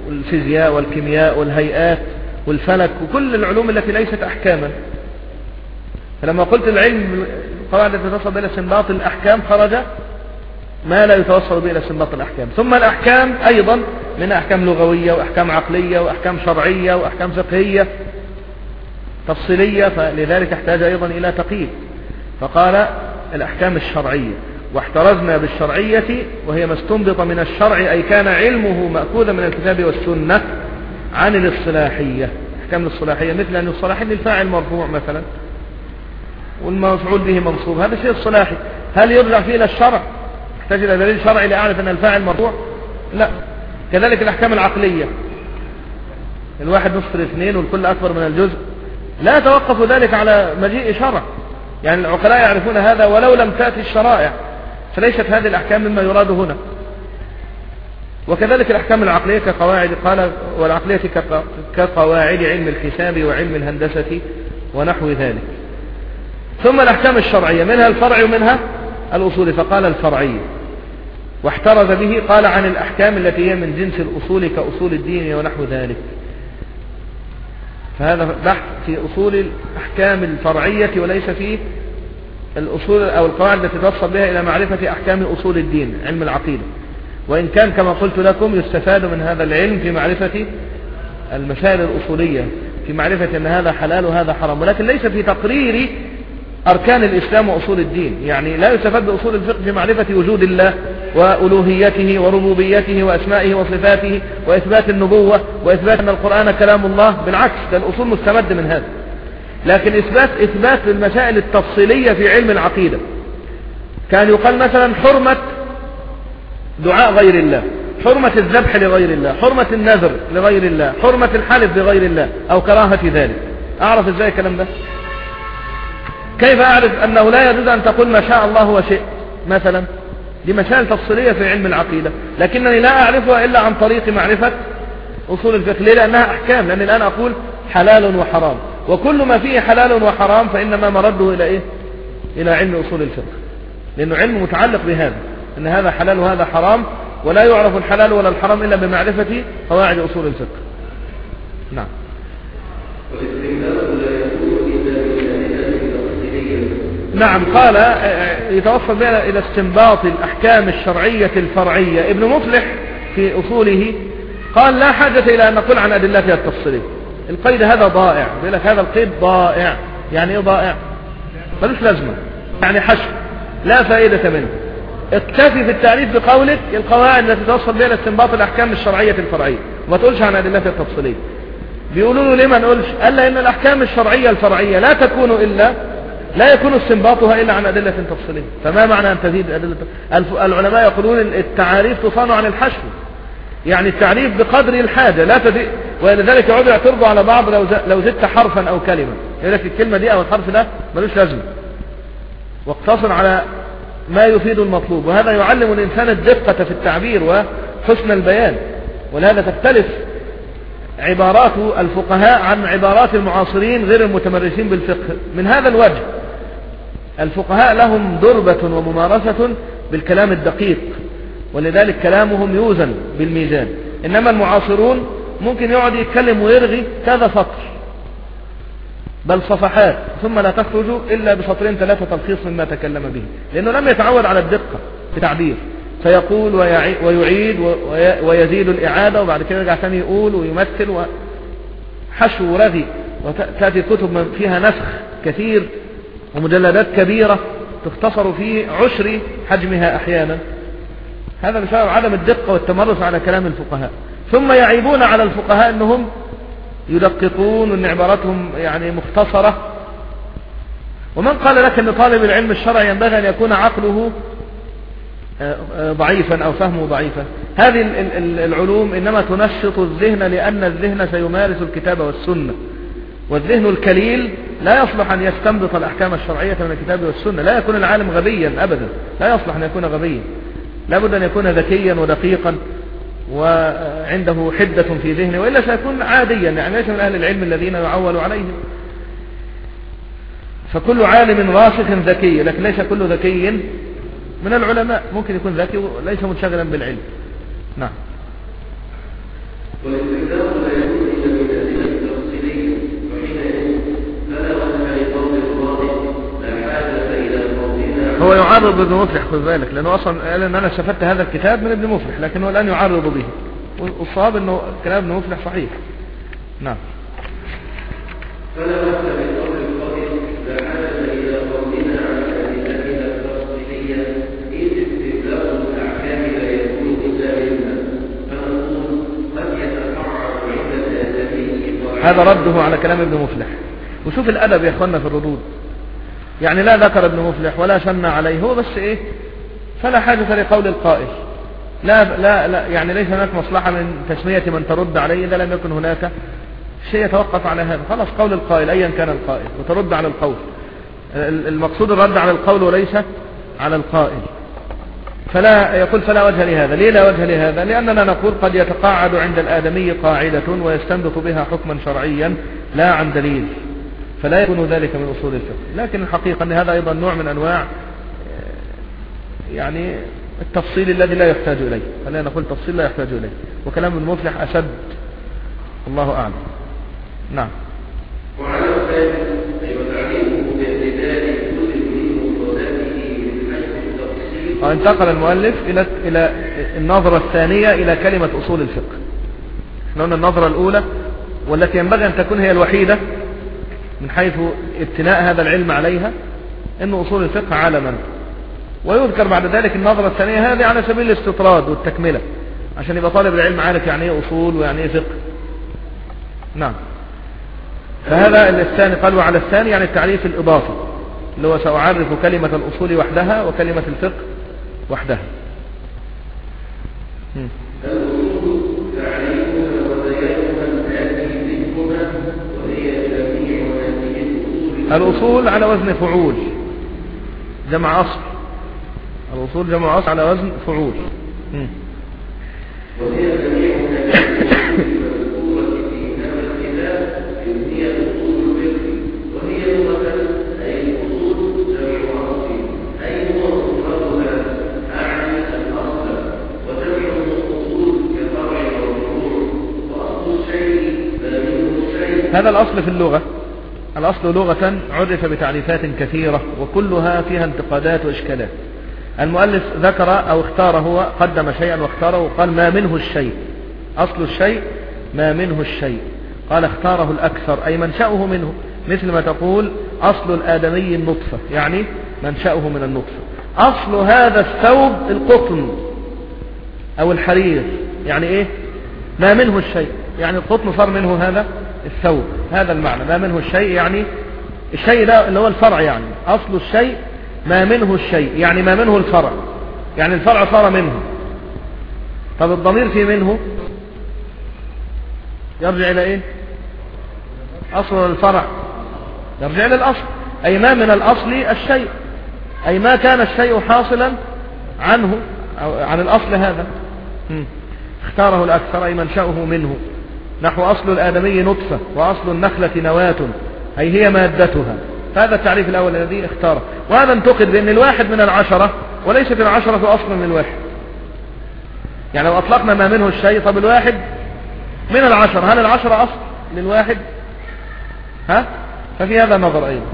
والفيزياء والكيمياء والهيئات والفلك وكل العلوم التي ليست أحكاما. فلما قلت العلم القواعد التي تصل إلى استنباط الأحكام خرج ما لا يتوصل به إلى استنباط الأحكام. ثم الأحكام أيضا من أحكام لغوية وأحكام عقلية وأحكام شرعية وأحكام فقهية تفصيلية فلذلك احتاج أيضا إلى تقييد. فقال الأحكام الشرعية. واحترزنا بالشرعية وهي ما استنبط من الشرع أي كان علمه مأخوذا من الكتاب والسنة عن الاصطلاحية. أحكام الاصطلاحية مثل أن الصلاحين للفاعل مرفوع مثلا والمفعول به منصوب. هذا شيء اصطلاحي. هل يرجع فيه إلى الشرع؟ يحتاج إلى دليل شرعي لأعرف أن الفاعل مرفوع؟ لا. كذلك الأحكام العقلية. الواحد نصف الاثنين والكل أكبر من الجزء. لا يتوقف ذلك على مجيء شرع. يعني العقلاء يعرفون هذا ولو لم تأتي الشرائع. فليست هذه الأحكام مما يراد هنا. وكذلك الأحكام العقلية كقواعد قال والعقلية كقواعد علم الحساب وعلم الهندسة ونحو ذلك. ثم الأحكام الشرعية منها الفرع ومنها الأصول. فقال الفرعية واحترز به قال عن الأحكام التي هي من جنس الأصول كأصول الدين ونحو ذلك. فهذا بحث في أصول الأحكام الفرعية وليس في الأصول أو القواعد التي توصل بها إلى معرفة أحكام أصول الدين علم العقيدة. وإن كان كما قلت لكم يستفاد من هذا العلم في معرفة المسائل الأصولية في معرفة أن هذا حلال وهذا حرام. ولكن ليس في تقرير أركان الإسلام وأصول الدين. يعني لا يستفاد بأصول الفقه في معرفة وجود الله وألوهيته وربوبيته وأسمائه وصفاته وإثبات النبوة وإثبات أن القرآن كلام الله. بالعكس ده الأصول مستمد من هذا. لكن إثبات إثبات المسائل التفصيلية في علم العقيدة. كان يقال مثلا حرمة دعاء غير الله حرمة الذبح لغير الله حرمة النذر لغير الله حرمة الحلف لغير الله أو كراهة ذلك. أعرف إزاي الكلام ده؟ كيف أعرف أنه لا يجوز أن تقول ما شاء الله وشئت مثلا دي مسائل تفصيلية في علم العقيدة. لكنني لا أعرفها إلا عن طريق معرفة أصول الفقه. ليه؟ لأنها أحكام لأني الآن أقول حلال وحرام. وكل ما فيه حلال وحرام فإنما مرده إلى إيه؟ إلى علم أصول الفقه. لأنه علم متعلق بهذا أن هذا حلال وهذا حرام ولا يعرف الحلال ولا الحرام إلا بمعرفة قواعد أصول الفقه. نعم. نعم قال آه، آه، يتوصل بنا إلى استنباط الأحكام الشرعية الفرعية. ابن مفلح في أصوله قال لا حاجة إلى أن نقول عن أدلتها التفصيلية القيد هذا ضائع. يقول لك هذا القيد ضائع. يعني إيه ضائع؟ ملوش لازمة. يعني حشو. لا فائدة منه. اكتفي في التعريف بقولك القواعد التي توصل بها لاستنباط الأحكام الشرعية الفرعية. وما تقولش عن أدلتها التفصيلية. بيقولوا له ليه ما نقولش؟ قال لأن الأحكام الشرعية الفرعية لا تكون إلا لا يكون استنباطها إلا عن أدلة تفصيلية. فما معنى أن تزيد الف- العلماء يقولون التعاريف تصان عن الحشو. يعني التعريف بقدر الحاجة. لا تزيد ولذلك يقعدوا يعترضوا على بعض لو لو زدت حرفا أو كلمة يقول لك الكلمة دي أو الحرف ده ملوش لازمة. واقتصر على ما يفيد المطلوب. وهذا يعلم الإنسان الدقة في التعبير وحسن البيان. ولهذا تختلف عبارات الفقهاء عن عبارات المعاصرين غير المتمرسين بالفقه. من هذا الوجه الفقهاء لهم دربة وممارسة بالكلام الدقيق. ولذلك كلامهم يوزن بالميزان. إنما المعاصرون ممكن يقعد يتكلم ويرغي كذا سطر. بل صفحات ثم لا تخرج إلا بسطرين ثلاثة تلخيص مما تكلم به. لأنه لم يتعود على الدقة في التعبير فيقول ويعي- ويعيد وي- ويزيد الإعادة وبعد كده يرجع ثاني يقول ويمثل وحشو رغي وتأتي كتب فيها نسخ كثير ومجلدات كبيرة تختصر في عشر حجمها أحيانا. هذا بسبب عدم الدقة والتمرس على كلام الفقهاء. ثم يعيبون على الفقهاء أنهم يدققون وأن عباراتهم يعني مختصرة. ومن قال لك أن طالب العلم الشرعي ينبغي أن يكون عقله آه، آه، ضعيفا أو فهمه ضعيفا. هذه ال- ال- ال- العلوم إنما تنشط الذهن لأن الذهن سيمارس الكتاب والسنة. والذهن الكليل لا يصلح أن يستنبط الأحكام الشرعية من الكتاب والسنة. لا يكون العالم غبيا أبدا. لا يصلح أن يكون غبيا. لابد أن يكون ذكيا ودقيقا. وعنده حدة في ذهنه وإلا سيكون عاديا يعني ليس من أهل العلم الذين يعول عليهم فكل عالم راسخ ذكي لكن ليس كل ذكي من العلماء. ممكن يكون ذكي وليس منشغلا بالعلم. نعم. هو يعرض ابن مفلح خذ بالك لأنه أصلا قال أن أنا استفدت هذا الكتاب من ابن مفلح لكنه الآن يعرض به. والصواب أنه كلام ابن مفلح صحيح. نعم. حاجة إلى قولنا عن استدلال الأحكام هذا رده على كلام ابن مفلح وشوف الأدب يا أخوانا في الردود. يعني لا ذكر ابن مفلح ولا شن عليه هو بس إيه؟ فلا حاجة لقول القائل. لا لا لا يعني ليس هناك مصلحة من تسمية من ترد عليه إذا لم يكن هناك شيء يتوقف على هذا. خلاص قول القائل أيا كان القائل وترد على القول. ال- المقصود الرد على القول وليس على القائل. فلا يقول فلا وجه لهذا. ليه لا وجه لهذا؟ لأننا نقول قد يتقاعد عند الآدمي قاعدة ويستنبط بها حكما شرعيا لا عن دليل. فلا يكون ذلك من أصول الفقه. لكن الحقيقة أن هذا أيضا نوع من أنواع آه، يعني التفصيل الذي لا يحتاج إليه. خلينا نقول تفصيل لا يحتاج إليه. وكلام المفلح أشد. الله أعلم. نعم. وعلى وانتقل المؤلف إلى إلى النظرة الثانية إلى كلمة أصول الفقه. إحنا قلنا النظرة الأولى والتي ينبغي أن تكون هي الوحيدة. من حيث ابتناء هذا العلم عليها أن أصول الفقه عالما. ويذكر بعد ذلك النظرة الثانية هذه على سبيل الاستطراد والتكملة. عشان يبقى طالب العلم عارف يعني إيه أصول ويعني إيه فقه. نعم. فهذا الثاني قالوا على الثاني يعني التعريف الإضافي اللي هو سأعرف كلمة الأصول وحدها وكلمة الفقه وحدها. مم. الأصول على وزن فعول. جمع أصل. الأصول جمع أصل على وزن فعول. وهي جميع هذا الأصل في اللغة. الأصل لغة عرف بتعريفات كثيرة وكلها فيها انتقادات وإشكالات. المؤلف ذكر أو اختار هو قدم شيئا واختاره وقال ما منه الشيء. أصل الشيء ما منه الشيء. قال اختاره الأكثر أي منشأه منه. مثل ما تقول أصل الآدمي النطفة يعني منشأه من النطفة. أصل هذا الثوب القطن أو الحرير يعني إيه؟ ما منه الشيء. يعني القطن صار منه هذا؟ الثوب هذا المعنى. ما منه الشيء يعني الشيء ده اللي هو الفرع يعني. أصل الشيء ما منه الشيء يعني ما منه الفرع. يعني الفرع صار منه. طب الضمير في منه؟ يرجع إلى إيه؟ أصل الفرع. يرجع إلى الأصل. أي ما من الأصل الشيء. أي ما كان الشيء حاصلا عنه أو عن الأصل هذا. اختاره الأكثر أي منشأه منه. نحو أصل الآدمي نطفة وأصل النخلة نواة أي هي مادتها. هذا التعريف الأول الذي اختاره وهذا انتقد بأن الواحد من العشرة وليست العشرة أصلا من الواحد. يعني لو أطلقنا ما منه الشيء طب الواحد من العشرة؟ هل العشرة أصل للواحد؟ ها؟ ففي هذا نظر أيضا.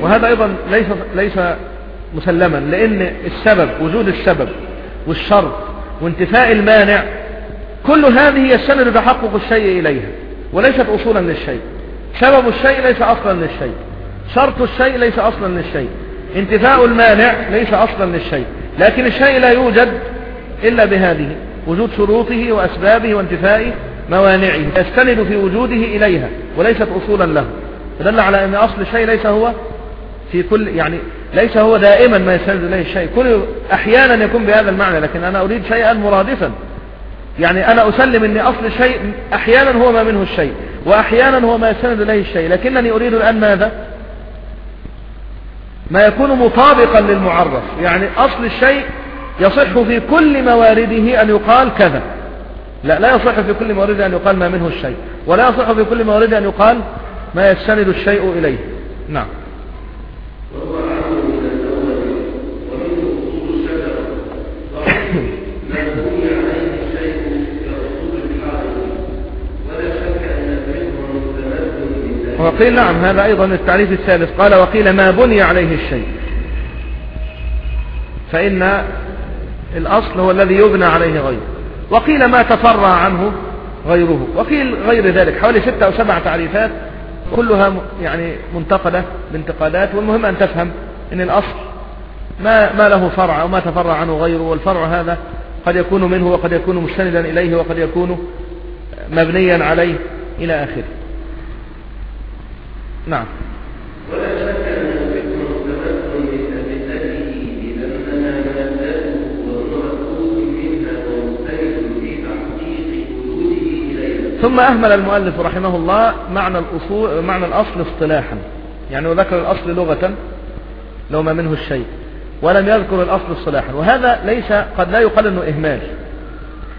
وهذا أيضا ليس, ليس مسلما لأن السبب وجود السبب والشرط وانتفاء المانع كل هذه يستند تحقق الشيء إليها وليست أصولا للشيء. سبب الشيء ليس أصلا للشيء. شرط الشيء ليس أصلا للشيء. انتفاء المانع ليس أصلا للشيء. لكن الشيء لا يوجد إلا بهذه وجود شروطه وأسبابه وانتفاء موانعه يستند في وجوده إليها وليست أصولا له. فدل على أن أصل الشيء ليس هو في كل يعني ليس هو دائما ما يستند إليه الشيء كل أحيانا يكون بهذا المعنى لكن أنا أريد شيئا مرادفا. يعني أنا أسلم أن أصل الشيء أحيانا هو ما منه الشيء وأحيانا هو ما يستند إليه الشيء. لكنني أريد الآن ماذا؟ ما يكون مطابقا للمعرف. يعني أصل الشيء يصح في كل موارده أن يقال كذا. لا لا يصح في كل مورده أن يقال ما منه الشيء ولا يصح في كل مورده أن يقال ما يستند الشيء إليه. نعم. وقيل نعم هذا أيضا التعريف الثالث. قال وقيل ما بني عليه الشيء. فإن الأصل هو الذي يبنى عليه غيره. وقيل ما تفرع عنه غيره. وقيل غير ذلك حوالي ستة أو سبع تعريفات كلها يعني منتقدة بانتقادات والمهم أن تفهم أن الأصل ما, ما له فرع أو ما تفرع عنه غيره والفرع هذا قد يكون منه وقد يكون مستندا إليه وقد يكون مبنيا عليه إلى آخره. نعم. ثم أهمل المؤلف رحمه الله معنى الأصول معنى الأصل اصطلاحا. يعني وذكر الأصل لغة لو ما منه الشيء. ولم يذكر الأصل اصطلاحا. وهذا ليس قد لا يقال أنه إهمال.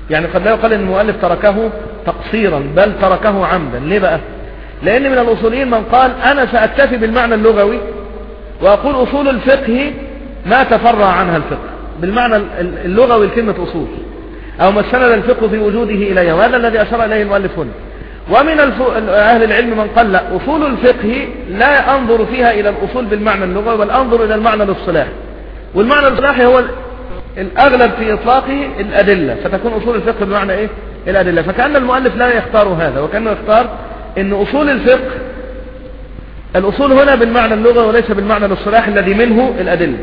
يعني قد لا يقال أن المؤلف تركه تقصيرا بل تركه عمدا. ليه بقى؟ لأن من الأصوليين من قال أنا سأكتفي بالمعنى اللغوي وأقول أصول الفقه ما تفرع عنها الفقه. بالمعنى اللغوي لكلمة أصول. أو ما استند الفقه في وجوده إليها وهذا الذي أشار إليه المؤلف هنا ومن. أهل العلم من قال لا أصول الفقه لا أنظر فيها إلى الأصول بالمعنى اللغوي بل أنظر إلى المعنى الاصطلاحي والمعنى الاصطلاحي هو الأغلب في إطلاقه الأدلة. فتكون أصول الفقه بمعنى إيه؟ الأدلة. فكأن المؤلف لا يختار هذا وكأنه يختار أن أصول الفقه الأصول هنا بالمعنى اللغوي وليس بالمعنى الاصطلاحي الذي منه الأدلة.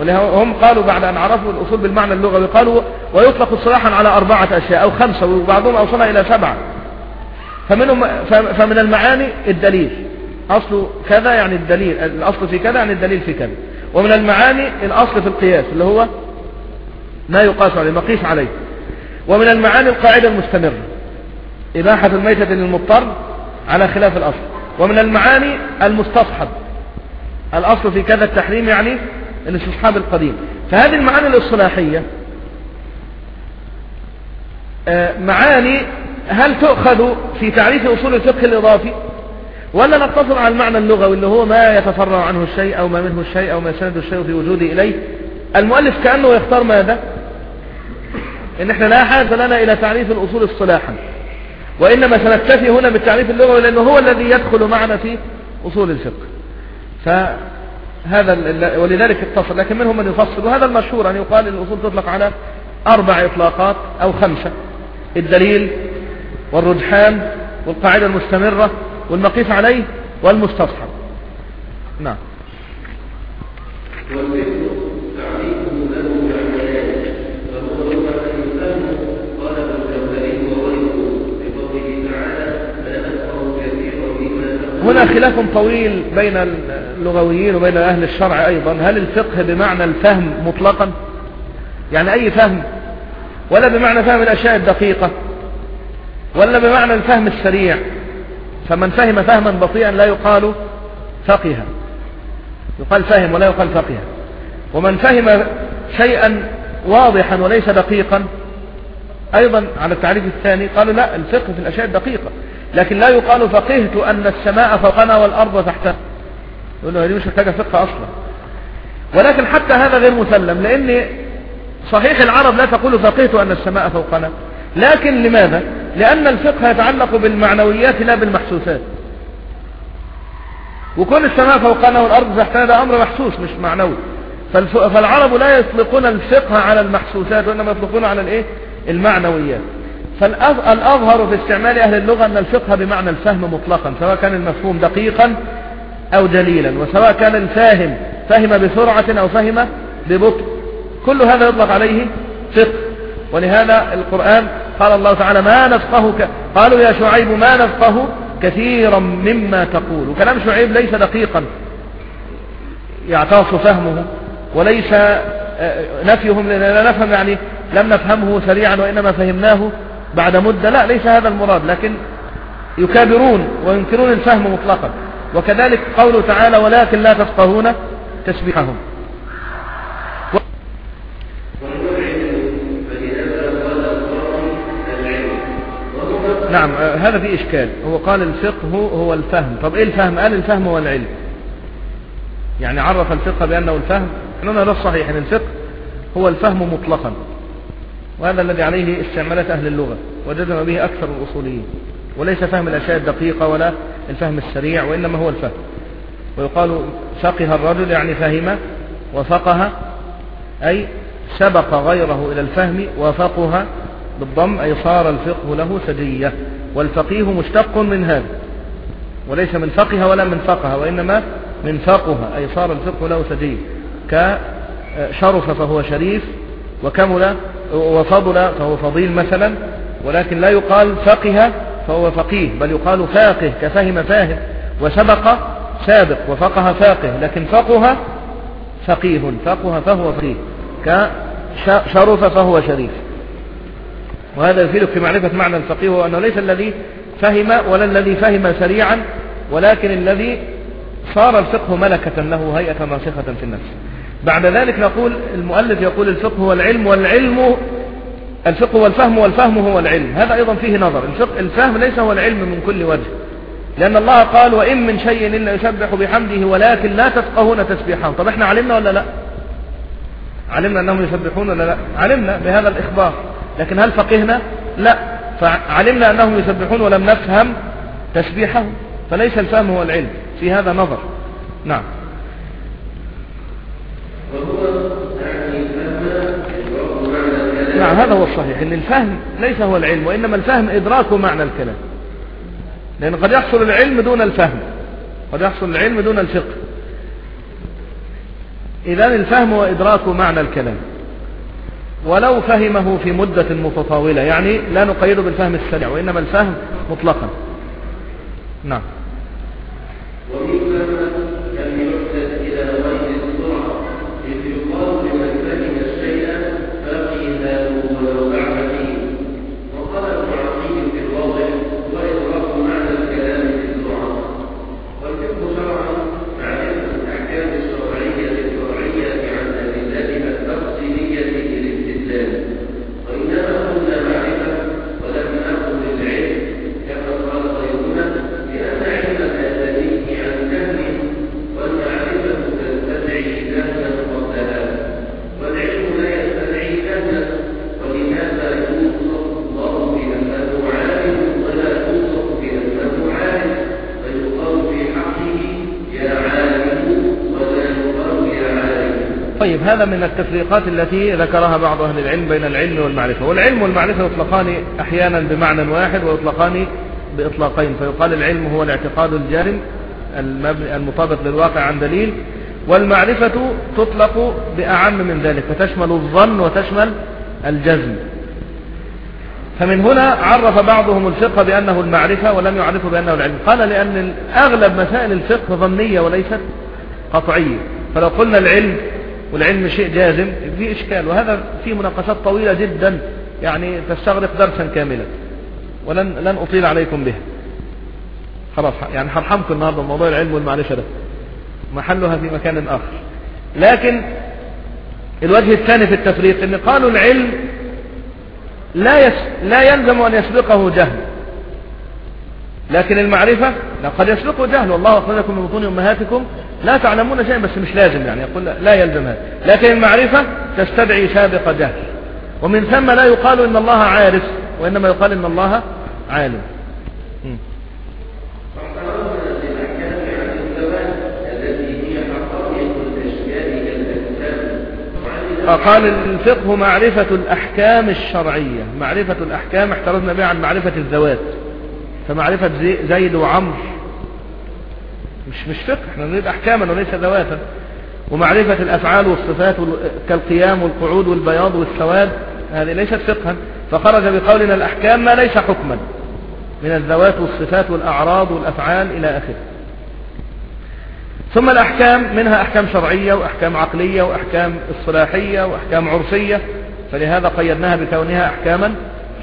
وهم قالوا بعد أن عرفوا الأصول بالمعنى اللغوي قالوا ويطلق اصطلاحا على أربعة أشياء أو خمسة وبعضهم أوصلها إلى سبعة. فمنهم فمن المعاني الدليل. أصل كذا يعني الدليل الأصل في كذا يعني الدليل في كذا. ومن المعاني الأصل في القياس اللي هو ما يقاس عليه مقيس عليه. ومن المعاني القاعدة المستمرة. إباحة الميتة للمضطر على خلاف الأصل. ومن المعاني المستصحب. الأصل في كذا التحريم يعني الاستصحاب القديم. فهذه المعاني الاصطلاحية معاني هل تؤخذ في تعريف أصول الفقه الإضافي؟ ولا نقتصر على المعنى اللغوي اللي هو ما يتفرع عنه الشيء أو ما منه الشيء أو ما يسند الشيء في وجوده إليه. المؤلف كأنه يختار ماذا؟ إن إحنا لا حاجة لنا إلى تعريف الأصول اصطلاحا. وإنما سنكتفي هنا بالتعريف اللغوي لأنه هو الذي يدخل معنا في أصول الفقه. فهذا ال- ولذلك اتصل. لكن منهم من يفصل؟ وهذا المشهور ان يقال ان الأصول تطلق على أربع إطلاقات أو خمسة. الدليل والرجحان والقاعدة المستمرة والمقيس عليه والمستصحب. نعم. هنا خلاف طويل بين اللغويين وبين أهل الشرع أيضا هل الفقه بمعنى الفهم مطلقا؟ يعني أي فهم؟ ولا بمعنى فهم الأشياء الدقيقة ولا بمعنى الفهم السريع. فمن فهم فهما بطيئا لا يقال فقها. يقال فهم ولا يقال فقها. ومن فهم شيئا واضحا وليس دقيقا أيضا على التعريف الثاني قالوا لا الفقه في الأشياء الدقيقة. لكن لا يقال فقهت أن السماء فوقنا والأرض تحتنا يقول له هذه مش محتاجة فقه أصلا. ولكن حتى هذا غير مسلم لأن صحيح العرب لا تقول فقهت أن السماء فوقنا لكن لماذا؟ لأن الفقه يتعلق بالمعنويات لا بالمحسوسات. وكون السماء فوقنا والأرض تحتنا ده أمر محسوس مش معنوي. فالعرب لا يطلقون الفقه على المحسوسات وإنما يطلقون على الإيه؟ المعنويات. فالأظهر في استعمال أهل اللغة أن الفقه بمعنى الفهم مطلقا سواء كان المفهوم دقيقا أو دليلا وسواء كان الفاهم فهم بسرعة أو فهم ببطء. كل هذا يطلق عليه فقه. ولهذا القرآن قال الله تعالى ما نفقه ك... قالوا يا شعيب ما نفقه كثيرا مما تقول. وكلام شعيب ليس دقيقا يعتاص فهمه وليس نفيهم لا نفهم يعني لم نفهمه سريعا وإنما فهمناه بعد مدة. لا ليس هذا المراد لكن يكابرون وينكرون الفهم مطلقا. وكذلك قوله تعالى ولكن لا تفقهون تسبيحهم نعم هذا في إشكال. هو قال الفقه هو الفهم. طب إيه الفهم؟ قال الفهم هو العلم. يعني عرف الفقه بأنه الفهم؟ إننا ده الصحيح أن الفقه هو الفهم مطلقا. وهذا الذي عليه استعمالات أهل اللغة وجزم به أكثر الأصوليين. وليس فهم الأشياء الدقيقة ولا الفهم السريع وإنما هو الفهم. ويقال فقه الرجل يعني فهم وفقه أي سبق غيره إلى الفهم وفقه بالضم أي صار الفقه له سجية. والفقيه مشتق من هذا وليس من فقه ولا من فقه وإنما من فقه أي صار الفقه له سجية. كشرف فهو شريف وكمل وفضل فهو فضيل مثلا ولكن لا يقال فقه فهو فقيه بل يقال فاقه كفهم فاهم وسبق سابق وفقه فاقه لكن فقه فقيه فقه فهو فقيه كشرف فهو شريف. وهذا يفيدك في معرفة معنى الفقيه هو أنه ليس الذي فهم ولا الذي فهم سريعا ولكن الذي صار الفقه ملكة له هيئة راسخة في النفس. بعد ذلك نقول المؤلف يقول الفقه هو العلم والعلم الفقه والفهم والفهم هو العلم. هذا أيضا فيه نظر. الفقه الفهم ليس هو العلم من كل وجه. لأن الله قال وإن من شيء إلا يسبح بحمده ولكن لا تفقهون تسبيحهم طب إحنا علمنا ولا لا؟ علمنا أنهم يسبحون ولا لا؟ علمنا بهذا الإخبار. لكن هل فقهنا؟ لا. فعلمنا أنهم يسبحون ولم نفهم تسبيحهم فليس الفهم هو العلم. في هذا نظر. نعم. نعم هذا هو الصحيح إن الفهم ليس هو العلم وإنما الفهم إدراك معنى الكلام. لأن قد يحصل العلم دون الفهم قد يحصل العلم دون الفقه. اذا الفهم هو إدراك معنى الكلام. ولو فهمه في مدة متطاولة يعني لا نقيده بالفهم السريع وإنما الفهم مطلقا. نعم. هذا من التفريقات التي ذكرها بعض أهل العلم بين العلم والمعرفة. والعلم والمعرفة يطلقان أحيانا بمعنى واحد ويطلقان بإطلاقين. فيقال العلم هو الاعتقاد الجارم المطابق للواقع عن دليل والمعرفة تطلق بأعم من ذلك فتشمل الظن وتشمل الجزم. فمن هنا عرف بعضهم الفقه بأنه المعرفة ولم يعرفه بأنه العلم. قال لأن أغلب مسائل الفقه ظنية وليست قطعية. فلو قلنا العلم والعلم شيء جازم في إشكال. وهذا في مناقشات طويلة جدا. يعني تستغرق درسا كاملا. ولن لن أطيل عليكم به. خلاص يعني هرحمكم النهارده موضوع العلم والمعرفة ده. محلها في مكان آخر. لكن الوجه الثاني في التفريق إن قالوا العلم لا يس لا يلزم أن يسبقه جهل. لكن المعرفة قد يسبقه جهل والله أخرجكم من بطون أمهاتكم. لا تعلمون شيئا بس مش لازم يعني يقول لا يلزم هذا. لكن المعرفة تستدعي سابق جهل. ومن ثم لا يقال إن الله عارف وإنما يقال إن الله عالم. قال الفقه معرفة الأحكام الشرعية. معرفة الأحكام احترزنا بها عن معرفة الذوات. فمعرفة زيد وعمر مش مش فقه إحنا نريد أحكاما وليس ذواتا. ومعرفة الأفعال والصفات كالقيام والقعود والبياض والسواد هذه ليست فقها. فخرج بقولنا الأحكام ما ليس حكما. من الذوات والصفات والأعراض والأفعال إلى آخره. ثم الأحكام منها أحكام شرعية وأحكام عقلية وأحكام اصطلاحية وأحكام عرفية. فلهذا قيدناها بكونها أحكاما.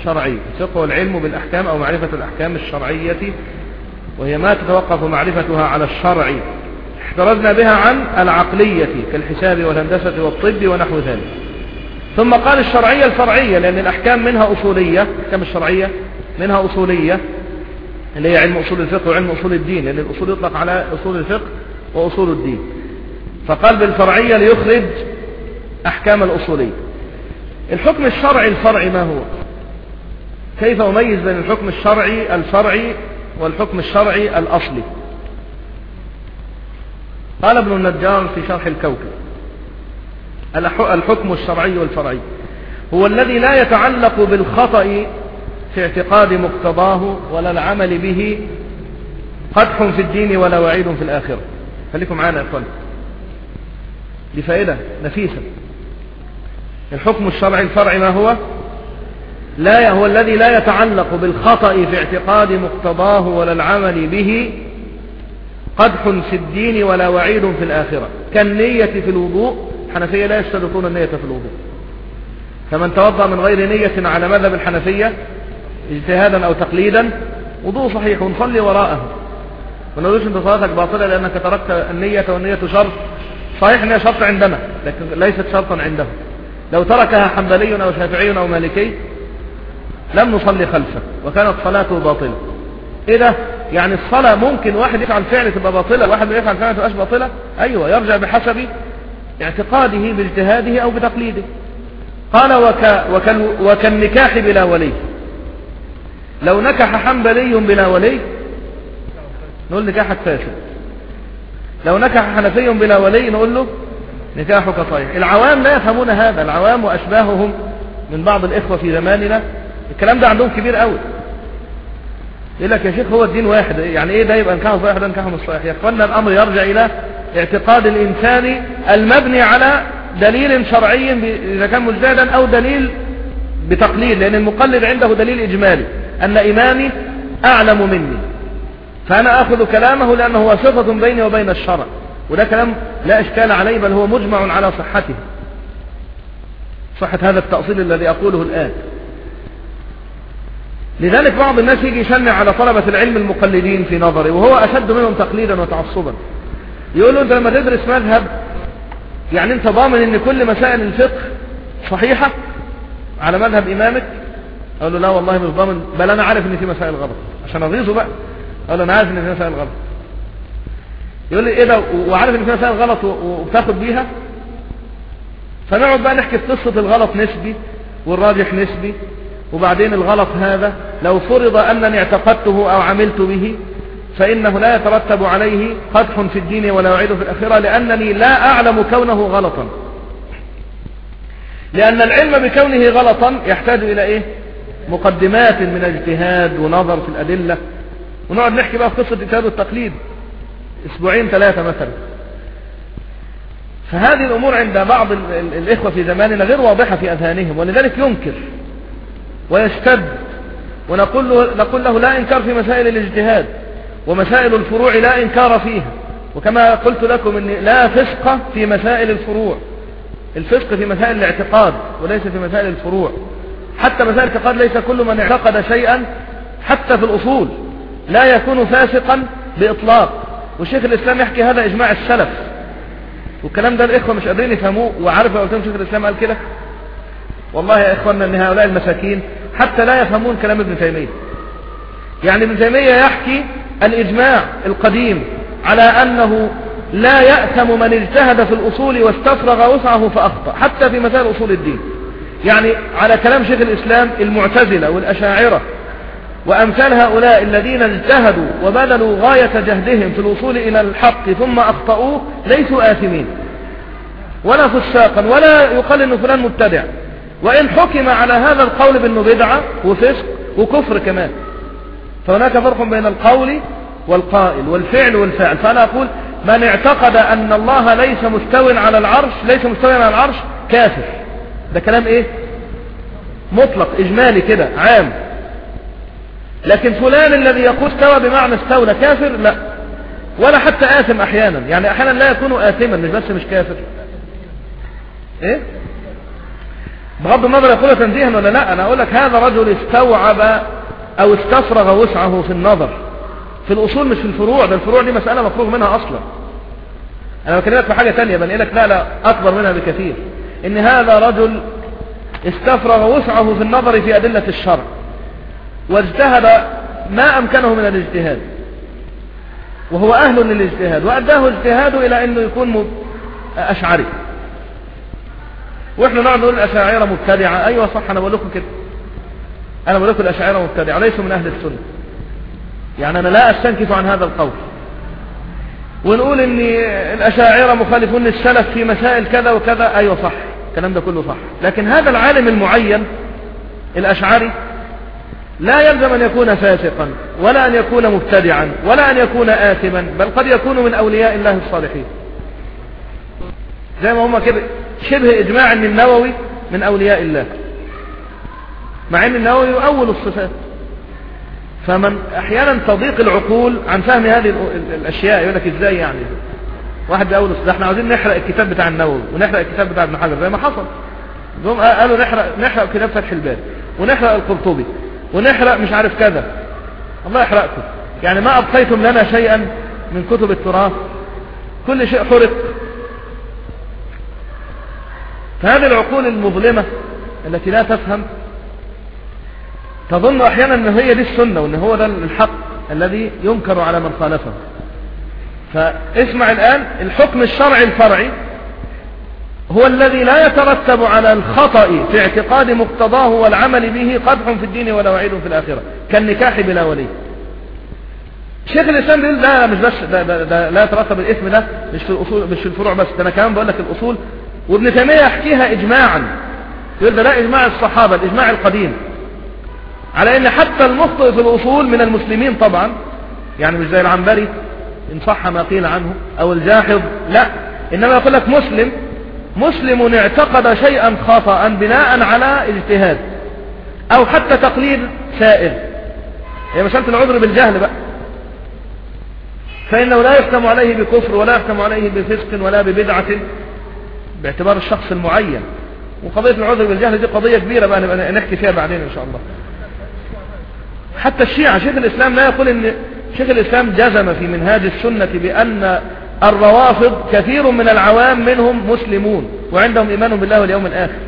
شرعية الفقه العلم بالأحكام أو معرفة الأحكام الشرعية وهي ما تتوقف معرفتها على الشرع. احترزنا بها عن العقلية كالحساب والهندسة والطب ونحو ذلك. ثم قال الشرعية الفرعية لأن الأحكام منها أصولية. الأحكام الشرعية منها أصولية اللي هي علم أصول الفقه وعلم أصول الدين لأن الأصول يطلق على أصول الفقه وأصول الدين. فقال بالفرعية ليخرج أحكام الأصولية. الحكم الشرعي الفرعي ما هو؟ كيف أميز بين الحكم الشرعي الفرعي والحكم الشرعي الأصلي؟ قال ابن النجار في شرح الكوكب الحكم الشرعي والفرعي. هو الذي لا يتعلق بالخطأ في اعتقاد مقتضاه ولا العمل به قدح في الدين ولا وعيد في الآخرة. خليكم معانا يا إخوان. دي فائدة نفيسة. الحكم الشرعي الفرعي ما هو؟ لا هو الذي لا يتعلق بالخطأ في اعتقاد مقتضاه ولا العمل به قدح في الدين ولا وعيد في الآخرة. كالنية في الوضوء الحنفية لا يشترطون النية في الوضوء. فمن توضأ من غير نية على مذهب الحنفية اجتهادا أو تقليدا وضوء صحيح ونصلي وراءه. ما نقولوش أنت صلاتك باطلة لأنك تركت النية والنية شرط. صحيح إنها شرط عندنا لكن ليست شرطا عنده لو تركها حنبلي أو شافعي أو مالكي لم نصلي خلفه وكانت صلاته باطلة. إيه ده يعني الصلاة ممكن واحد يفعل فعل تبقى باطلة واحد يفعل فعل تبقاش باطلة؟ أيوه يرجع بحسب اعتقاده باجتهاده أو بتقليده. قال وك وكال وكالنكاح بلا ولي. لو نكح حنبلي بلا ولي نقول نكاحك فاسد لو نكح حنفي بلا ولي نقول له نكاحك صحيح. العوام لا يفهمون هذا العوام وأشباههم من بعض الإخوة في زماننا الكلام ده عندهم كبير قوي. يقول لك يا شيخ هو الدين واحد يعني إيه ده يبقى نكاحه صحيح ده نكاحه مش صحيح؟ يا الأمر يرجع إلى اعتقاد الإنسان المبني على دليل شرعي إذا كان مجتهدا أو دليل بتقليد لأن المقلد عنده دليل إجمالي أن إمامي أعلم مني فأنا أخذ كلامه لأنه هو صفة بيني وبين الشرع وده كلام لا إشكال عليه بل هو مجمع على صحته. صحة هذا التأصيل الذي أقوله الآن. لذلك بعض الناس يجي يشنع على طلبة العلم المقلدين في نظري وهو أشد منهم تقليدا وتعصبا. يقول له أنت لما تدرس مذهب يعني أنت ضامن أن كل مسائل الفقه صحيحة على مذهب إمامك؟ أقول له لا والله مش ضامن بل أنا عارف أن في مسائل غلط. عشان أغيظه بقى. أقول له أنا عارف إن في مسائل غلط. يقول لي إيه ده وعارف إن في مسائل غلط وبتاخد بيها؟ فنقعد بقى نحكي قصة الغلط نسبي والراجح نسبي. وبعدين الغلط هذا لو فرض أنني اعتقدته أو عملت به فإنه لا يترتب عليه قدح في الدين ولا يعيد في الآخرة لأنني لا أعلم كونه غلطا. لأن العلم بكونه غلطا يحتاج إلى إيه؟ مقدمات من اجتهاد ونظر في الأدلة. ونقعد نحكي بقى في قصة اجتهاد والتقليد. أسبوعين ثلاثة مثلا. فهذه الأمور عند بعض ال ال الإخوة في زماننا غير واضحة في أذهانهم ولذلك ينكر. ويشتد ونقول له, نقول له لا إنكار في مسائل الاجتهاد ومسائل الفروع لا إنكار فيها. وكما قلت لكم أن لا فسق في مسائل الفروع. الفسق في مسائل الاعتقاد وليس في مسائل الفروع. حتى مسائل الاعتقاد ليس كل من اعتقد شيئا حتى في الأصول. لا يكون فاسقا بإطلاق. وشيخ الإسلام يحكي هذا إجماع السلف. والكلام ده الإخوة مش قادرين يفهموه. وعارف قلت لهم شيخ الإسلام قال كده؟ والله يا إخواننا أن هؤلاء المساكين حتى لا يفهمون كلام ابن تيمية. يعني ابن تيمية يحكي الإجماع القديم على أنه لا يأثم من اجتهد في الأصول واستفرغ وسعه فأخطأ حتى في مسائل أصول الدين. يعني على كلام شيخ الإسلام المعتزلة والأشاعرة وأمثال هؤلاء الذين اجتهدوا وبذلوا غاية جهدهم في الوصول إلى الحق ثم أخطأوه ليسوا آثمين. ولا فساقا ولا يقال أنه فلان مبتدع. وإن حكم على هذا القول بأنه بدعة وفسق وكفر كمان. فهناك فرق بين القول والقائل والفعل والفعل فأنا أقول من اعتقد أن الله ليس مستو على العرش ليس مستوى على العرش كافر. ده كلام إيه؟ مطلق إجمالي كده عام. لكن فلان الذي يقول استوى بمعنى استولى كافر؟ لا. ولا حتى آثم أحيانا. يعني أحيانا لا يكون آثما مش بس مش كافر. إيه؟ بغض النظر يقول تنزيها ولا لا أنا أقول لك هذا رجل استوعب أو استفرغ وسعه في النظر. في الأصول مش في الفروع ده الفروع دي مسألة مفروغ منها أصلا. أنا بكلمك في حاجة تانية بنقول لك لا لا أكبر منها بكثير. إن هذا رجل استفرغ وسعه في النظر في أدلة الشرع واجتهد ما أمكنه من الاجتهاد وهو أهل للاجتهاد وأداه اجتهاده إلى أنه يكون أشعري. وإحنا نقعد نقول الأشاعرة مبتدعة. أيوه صح أنا بقول لكم كده. أنا بقول لكم الأشاعرة مبتدعة. ليسوا من أهل السنة. يعني أنا لا أستنكف عن هذا القول. ونقول إن الأشاعرة مخالفون للسلف في مسائل كذا وكذا. أيوه صح الكلام ده كله صح. لكن هذا العالم المعين الأشعري لا يلزم أن يكون فاسقا ولا أن يكون مبتدعا ولا أن يكون آثما بل قد يكون من أولياء الله الصالحين. زي ما هم كده. شبه إجماع ان النووي من أولياء الله. مع أن النووي يؤول الصفات. فمن أحيانا تضيق العقول عن فهم هذه الأشياء يقول لك إزاي يعني؟ واحد بيقول ده إحنا عاوزين نحرق الكتاب بتاع النووي ونحرق الكتاب بتاع ابن حجر. زي ما حصل. جم قالوا نحرق نحرق كتاب فتح الباري ونحرق القرطبي ونحرق مش عارف كذا. الله يحرقكم. يعني ما أبقيتم لنا شيئا من كتب التراث. كل شيء حرق. فهذه العقول المظلمة التي لا تفهم تظن أحيانا إن هي دي السنة وإن هو ده الحق الذي ينكر على من خالفه. فاسمع الآن الحكم الشرعي الفرعي هو الذي لا يترتب على الخطأ في اعتقاد مقتضاه والعمل به قدح في الدين ولا وعيد في الآخرة كالنكاح بلا ولي. شيخ الإسلام بيقول لا مش بس ده ده ده لا يترتب الاسم ده مش في الأصول مش في الفروع بس ده أنا كمان بقول لك الأصول وابن تيمية يحكيها إجماعا. يقول ده لا إجماع الصحابة الإجماع القديم. على أن حتى المخطئ في الأصول من المسلمين طبعا يعني مش زي العنبري إن صح ما قيل عنه أو الجاحظ لا. إنما يقول لك مسلم مسلم اعتقد شيئا خطأ بناء على اجتهاد أو حتى تقليد سائل. هي مسألة العذر بالجهل بقى. فإنه لا يحكم عليه بكفر ولا يحكم عليه بفسق ولا ببدعة. باعتبار الشخص المعين. وقضية العذر بالجهل دي قضية كبيرة بقى نحكي فيها بعدين إن شاء الله. حتى الشيعة شيخ الإسلام لا يقول إن شيخ الإسلام جزم في منهاج السنة بأن الروافض كثير من العوام منهم مسلمون وعندهم إيمان بالله واليوم الآخر.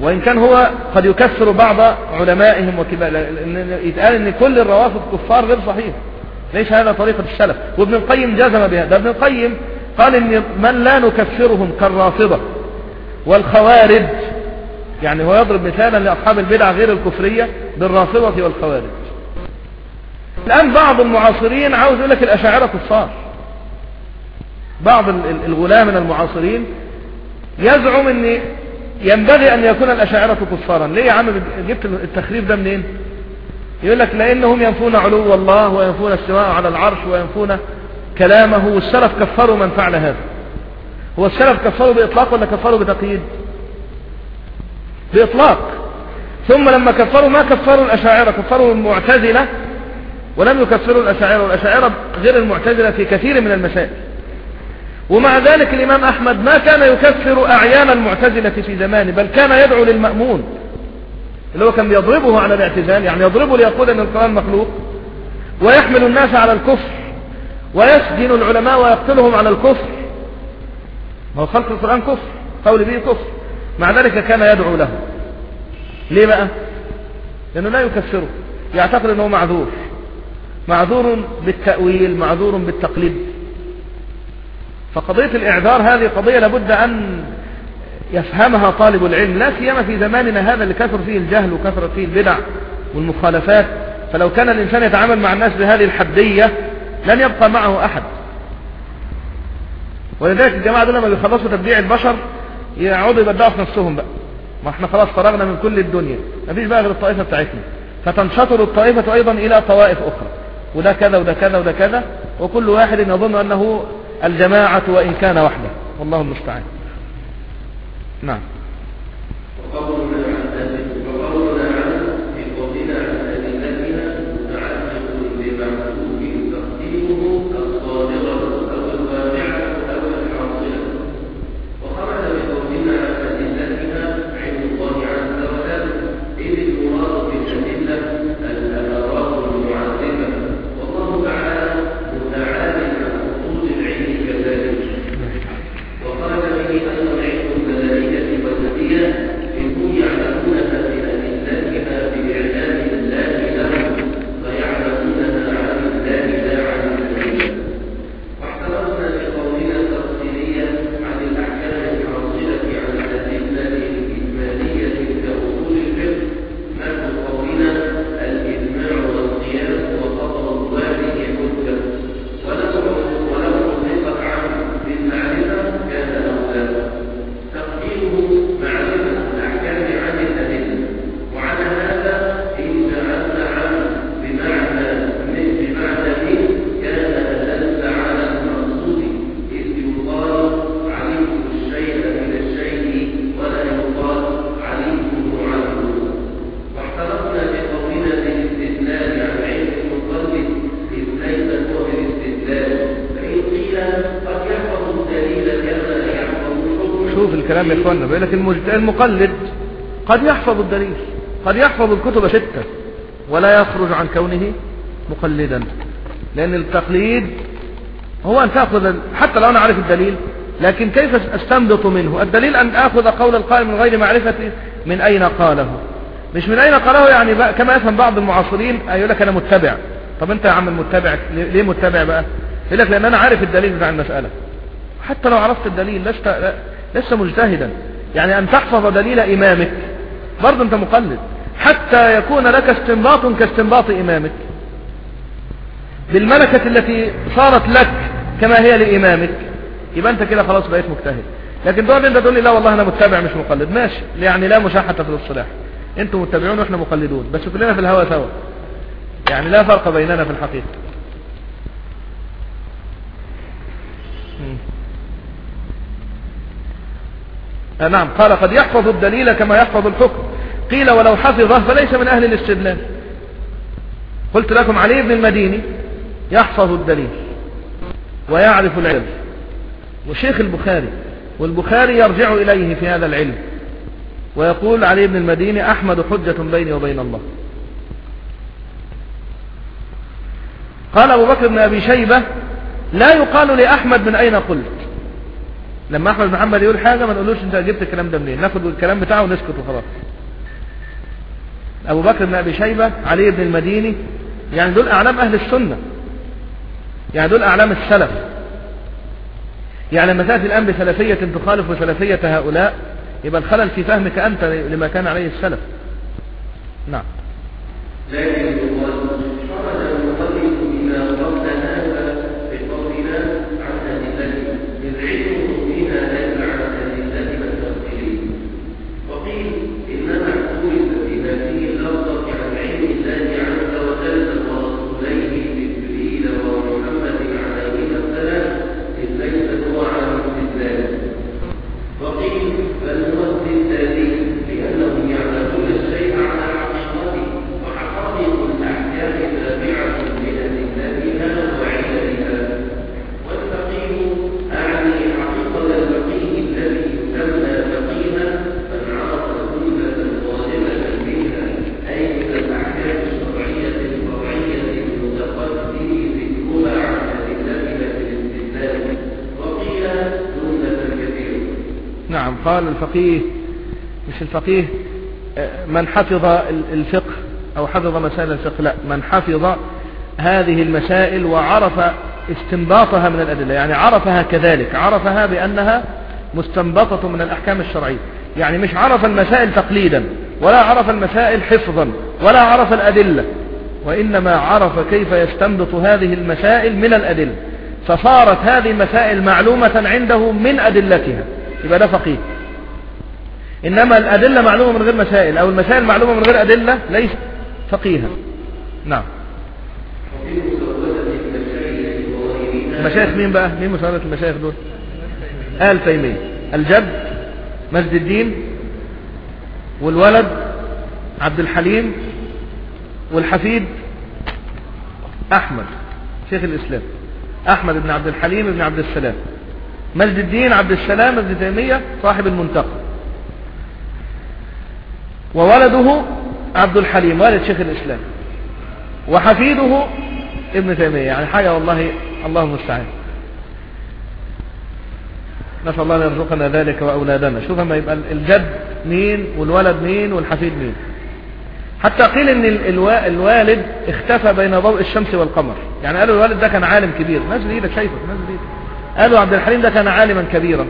وإن كان هو قد يكفر بعض علمائهم وكبار يتقال أن كل الروافض كفار غير صحيح. ليس هذا طريقة السلف. وابن القيم جزم بها. ده ابن القيم قال إن من لا نكفرهم كالرافضة والخوارج يعني هو يضرب مثالا لأصحاب البدع غير الكفرية بالرافضة والخوارج. الآن بعض المعاصرين عاوز يقول لك الأشاعرة كفار. بعض الغلاة من المعاصرين يزعم إن ينبغي أن يكون الأشاعرة كفارا. ليه يا عم جبت التخريف ده منين؟ يقول لك لأنهم ينفون علو الله وينفون السماء على العرش وينفون كلامه والسلف كفروا من فعل هذا. هو السلف كفروا بإطلاق ولا كفروا بتقييد؟ بإطلاق. ثم لما كفروا ما كفروا الأشاعرة كفروا المعتزلة ولم يكفروا الأشاعرة والأشاعرة غير المعتزلة في كثير من المسائل. ومع ذلك الإمام أحمد ما كان يكفر أعيان المعتزلة في زمانه بل كان يدعو للمأمون. اللي هو كان يضربه على الاعتزال يعني يضربه ليقول أن القرآن مخلوق ويحمل الناس على الكفر. ويسجن العلماء ويقتلهم على الكفر. ما هو خلق القرآن كفر قول به كفر. مع ذلك كان يدعو له. ليه بقى؟ لأنه لا يكفره. يعتقد أنه معذور. معذور بالتأويل معذور بالتقليد. فقضية الإعذار هذه قضية لابد أن يفهمها طالب العلم. لا سيما في زماننا هذا اللي كثر فيه الجهل وكثرت فيه البدع والمخالفات. فلو كان الإنسان يتعامل مع الناس بهذه الحدية لن يبقى معه أحد. ولذلك الجماعة دول لما بيخلصوا تبديع البشر يقعدوا يبدعوا في نفسهم بقى. ما إحنا خلاص فرغنا من كل الدنيا. مفيش بقى غير الطائفة بتاعتنا. فتنشطر الطائفة أيضا إلى طوائف أخرى. وده كذا وده كذا وده كذا. وكل واحد يظن أنه الجماعة وإن كان وحده. والله المستعان. نعم. يا اخوانا بيقول لك المقلد قد يحفظ الدليل قد يحفظ الكتب ستة ولا يخرج عن كونه مقلدا لأن التقليد هو أن تأخذ حتى لو أنا عارف الدليل لكن كيف أستنبط منه؟ الدليل أن أخذ قول القائل من غير معرفة من أين قاله؟ مش من أين قاله يعني بقى كما يفهم بعض المعاصرين يقول لك أنا متبع. طب أنت يا عم المتبع ليه متبع بقى؟ يقول لك لأن أنا عارف الدليل بتاع المسألة. حتى لو عرفت الدليل لست لست مجتهدا. يعني أن تحفظ دليل إمامك. برضه أنت مقلد. حتى يكون لك استنباط كاستنباط إمامك. بالملكة التي صارت لك كما هي لإمامك. يبقى أنت كده خلاص بقيت مجتهد. لكن تقعد أنت تقول لي لا والله أنا متبع مش مقلد. ماشي. يعني لا مشاحة في الاصطلاح. أنتم متبعون وإحنا مقلدون. بس كلنا في الهوى سوا. يعني لا فرق بيننا في الحقيقة. نعم. قال قد يحفظ الدليل كما يحفظ الحكم. قيل ولو حفظه فليس من أهل الاستدلال. قلت لكم علي بن المديني يحفظ الدليل ويعرف العلم وشيخ البخاري والبخاري يرجع إليه في هذا العلم ويقول علي بن المديني أحمد حجة بيني وبين الله. قال أبو بكر بن أبي شيبة لا يقال لأحمد من أين قلت؟ لما أحمد بن محمد يقول حاجة ما نقولوش أنت جبت الكلام ده منين. ناخد الكلام بتاعه ونسكت وخلاص. أبو بكر بن أبي شيبة علي بن المديني يعني دول أعلام أهل السنة. يعني دول أعلام السلف. يعني لما تأتي الآن بسلفية تخالف سلفية هؤلاء يبقى الخلل في فهمك أنت لما كان عليه السلف. نعم. الفقيه مش الفقيه من حفظ ال- الفقه أو حفظ مسائل الفقه لا من حفظ هذه المسائل وعرف استنباطها من الأدلة يعني عرفها كذلك عرفها بأنها مستنبطة من الأحكام الشرعية يعني مش عرف المسائل تقليدا ولا عرف المسائل حفظا ولا عرف الأدلة وإنما عرف كيف يستنبط هذه المسائل من الأدلة فصارت هذه المسائل معلومة عنده من أدلتها يبقى ده فقيه. إنما الأدلة معلومة من غير مسائل أو المسائل معلومة من غير أدلة ليس فقيها. نعم. المشايخ مين بقى؟ مين مسألة المشايخ دول؟ آل تيمية. الجد مجد الدين والولد عبد الحليم والحفيد أحمد شيخ الإسلام. أحمد بن عبد الحليم بن عبد السلام. مجد الدين عبد السلام بن تيمية صاحب المنتقى. وولده عبد الحليم والد شيخ الإسلام وحفيده ابن تيمية يعني حاجة والله الله المستعان. نسأل الله أن يرزقنا ذلك وأولادنا. شوف لما يبقى الجد مين والولد مين والحفيد مين. حتى قيل إن ال- الوا- الوالد اختفى بين ضوء الشمس والقمر. يعني قالوا الوالد ده كان عالم كبير. نزل إيدك شايفك نزل إيدك قالوا عبد الحليم ده كان عالما كبيرا.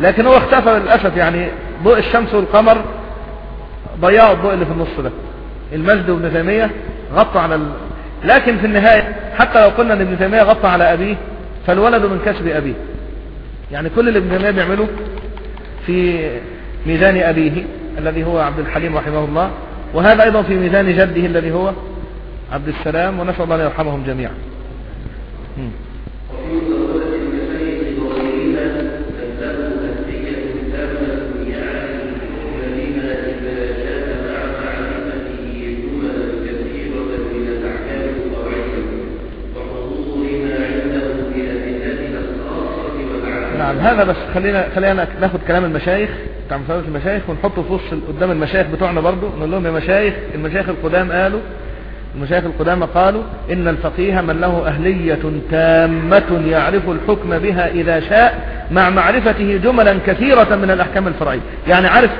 لكن هو اختفى للأسف يعني ضوء الشمس والقمر ضيعوا الضوء اللي في النص ده. المجد وابن تيمية غطى على ال... لكن في النهاية حتى لو قلنا إن ابن تيمية غطى على أبيه فالولد من كسب أبيه. يعني كل اللي ابن تيمية بيعمله في ميزان أبيه الذي هو عبد الحليم رحمه الله وهذا أيضا في ميزان جده الذي هو عبد السلام ونسأل الله أن يرحمهم جميعا. هذا بس خلينا خلينا ناخد كلام المشايخ بتاع مسألة المشايخ ونحطه في وسط قدام المشايخ بتوعنا برضو نقول لهم يا مشايخ المشايخ القدام قالوا المشايخ القدامى قالوا إن الفقيه من له أهلية تامة يعرف الحكم بها إذا شاء مع معرفته جملا كثيرة من الأحكام الفرعية. يعني عارف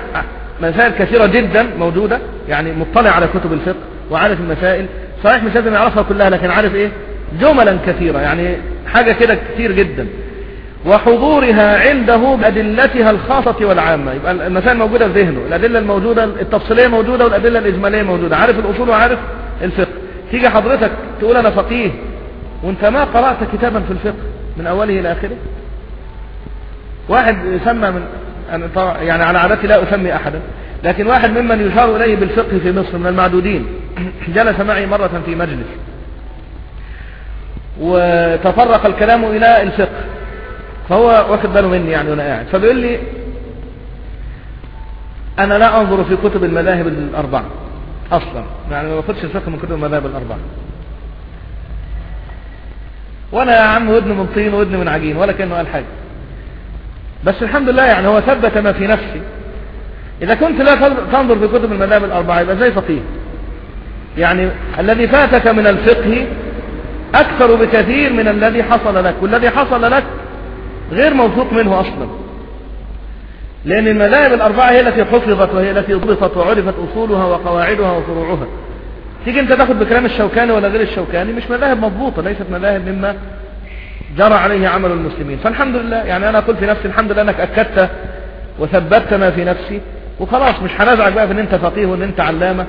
مسائل كثيرة جدا موجودة يعني مطلع على كتب الفقه وعارف المسائل. صحيح مش لازم يعرفها كلها لكن عارف إيه؟ جملا كثيرة يعني حاجة كده كتير جدا. وحضورها عنده بأدلتها الخاصة والعامة. يبقى المسائل موجودة في ذهنه. الأدلة الموجودة التفصيلية موجودة والأدلة الإجمالية موجودة. عارف الأصول وعارف الفقه. تيجي حضرتك تقول أنا فقيه وأنت ما قرأت كتابا في الفقه من أوله إلى آخره؟ واحد يسمى من يعني على عادتي لا أسمي أحدا. لكن واحد ممن يشار إليه بالفقه في مصر من المعدودين. جلس معي مرة في مجلس. وتطرق الكلام إلى الفقه. فهو واخد باله مني يعني وأنا قاعد. فبيقول لي أنا لا أنظر في كتب المذاهب الأربعة أصلا. يعني ما باخدش الفقه من كتب المذاهب الأربعة. وأنا يا عم ودن من طين ودن من عجين ولا كأنه قال حاجة. بس الحمد لله يعني هو ثبت ما في نفسي. إذا كنت لا تنظر في كتب المذاهب الأربعة يبقى زي فقيه. يعني الذي فاتك من الفقه أكثر بكثير من الذي حصل لك والذي حصل لك غير موثوق منه أصلا. لأن المذاهب الأربعة هي التي حفظت وهي التي ضبطت وعرفت أصولها وقواعدها وفروعها. تيجي أنت تاخد بكلام الشوكاني ولا غير الشوكاني مش مذاهب مضبوطة ليست مذاهب مما جرى عليه عمل المسلمين. فالحمد لله يعني أنا أقول في نفسي الحمد لله أنك أكدت وثبتت ما في نفسي وخلاص مش هنزعك بقى في أن أنت فقيه وأن أنت علامة.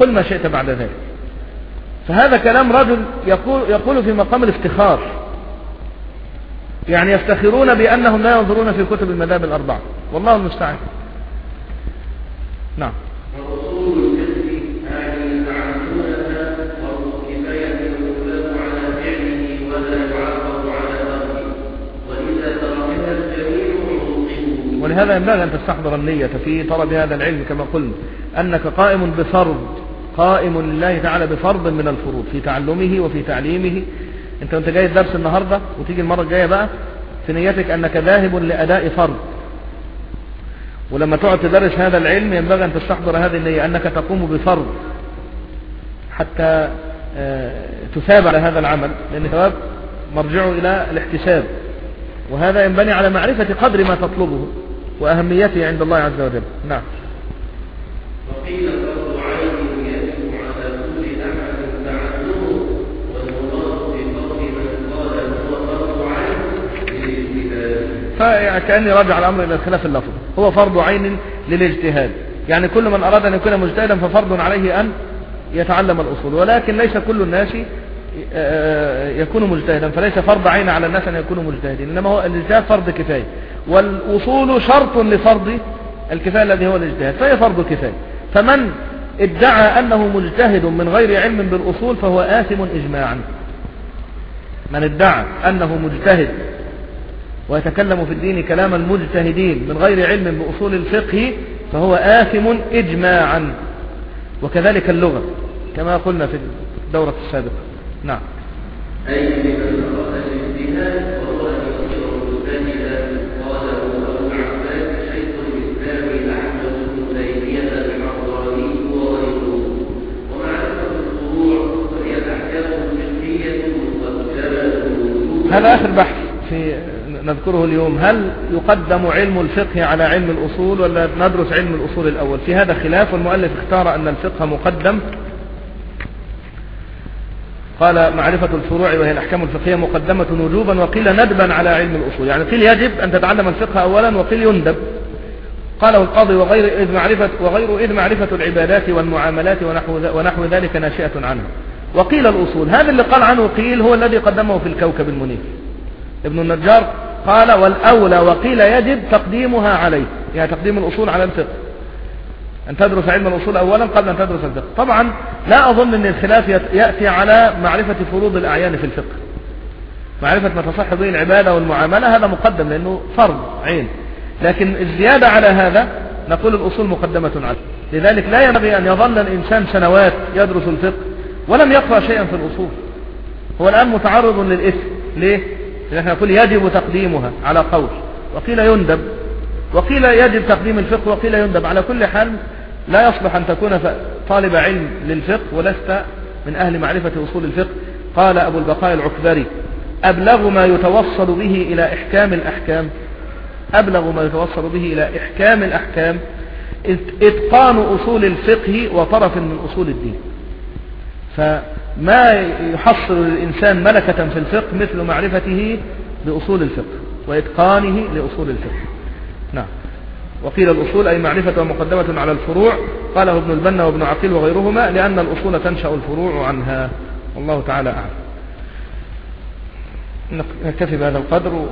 قل ما شئت بعد ذلك. فهذا كلام رجل يقول, يقول في مقام الافتخار. يعني يفتخرون بأنهم لا ينظرون في كتب المذاهب الأربعة. والله المستعان. نعم. ولهذا ينبغي أن تستحضر النية في طلب هذا العلم كما قلنا. أنك قائم بفرض قائم لله تعالى بفرض من الفروض في تعلمه وفي تعليمه. انت وانت جاي الدرس النهاردة وتيجي المرة الجاية بقى في نيتك أنك ذاهب لأداء فرض. ولما تقعد تدرس هذا العلم ينبغي أن تستحضر هذه النية أنك تقوم بفرض حتى آه، تثاب على هذا العمل لأن الثواب مرجعه إلى الاحتساب. وهذا ينبني على معرفة قدر ما تطلبه وأهميته عند الله عز وجل. نعم. وقيل فكأني راجع الأمر إلى خلاف اللفظ. هو فرض عين للاجتهاد. يعني كل من أراد أن يكون مجتهدا ففرض عليه أن يتعلم الأصول. ولكن ليس كل الناس آه، يكون مجتهدا. فليس فرض عين على الناس أن يكونوا مجتهدين. إنما هو الإجتهاد فرض كفاية. والأصول شرط لفرض الكفاية الذي هو الاجتهاد. فهي فرض كفاية. فمن ادعى أنه مجتهد من غير علم بالأصول فهو آثم إجماعا. من ادعى أنه مجتهد ويتكلم في الدين كلام المجتهدين من غير علم بأصول الفقه فهو آثم إجماعا. وكذلك اللغة كما قلنا في الدورة السابقة. نعم. أي هذا آخر بحث في نذكره اليوم. هل يقدم علم الفقه على علم الأصول ولا ندرس علم الأصول الأول؟ في هذا خلاف. والمؤلف اختار أن الفقه مقدم. قال معرفة الفروع وهي الأحكام الفقهية مقدمة وجوبا وقيل ندبا على علم الأصول. يعني قيل يجب أن تتعلم الفقه أولا وقيل يندب. قاله القاضي وغير إذ معرفة وغير إذ معرفة العبادات والمعاملات ونحو ونحو ذلك ناشئة عنه. وقيل الأصول. هذا اللي قال عنه قيل هو الذي قدمه في الكوكب المنير ابن النجار قال والأولى وقيل يجب تقديمها عليه. يعني تقديم الأصول على الفقه. أن تدرس علم الأصول أولا قبل أن تدرس الفقه. طبعا لا أظن أن الخلاف يأتي على معرفة فروض الأعيان في الفقه. معرفة ما تصح به العبادة والمعاملة هذا مقدم لأنه فرض عين. لكن الزيادة على هذا نقول الأصول مقدمة عليه. لذلك لا ينبغي أن يظل الإنسان سنوات يدرس الفقه ولم يقرأ شيئا في الأصول. هو الآن متعرض للإثم. ليه؟ إحنا نقول يجب تقديمها على قول وقيل يندب وقيل يجب تقديم الفقه وقيل يندب. على كل حال لا يصلح أن تكون طالب علم للفقه ولست من أهل معرفة أصول الفقه. قال أبو البقاء العكبري أبلغ ما يتوصل به إلى إحكام الأحكام. أبلغ ما يتوصل به إلى إحكام الأحكام. إت- إتقان أصول الفقه وطرف من أصول الدين. فما يحصل للإنسان ملكة في الفقه مثل معرفته بأصول الفقه وإتقانه لأصول الفقه. نعم. وقيل الأصول أي معرفة ومقدمة على الفروع. قاله ابن البنا وابن عقيل وغيرهما لأن الأصول تنشأ الفروع عنها. والله تعالى أعلم. نكتفي بهذا القدر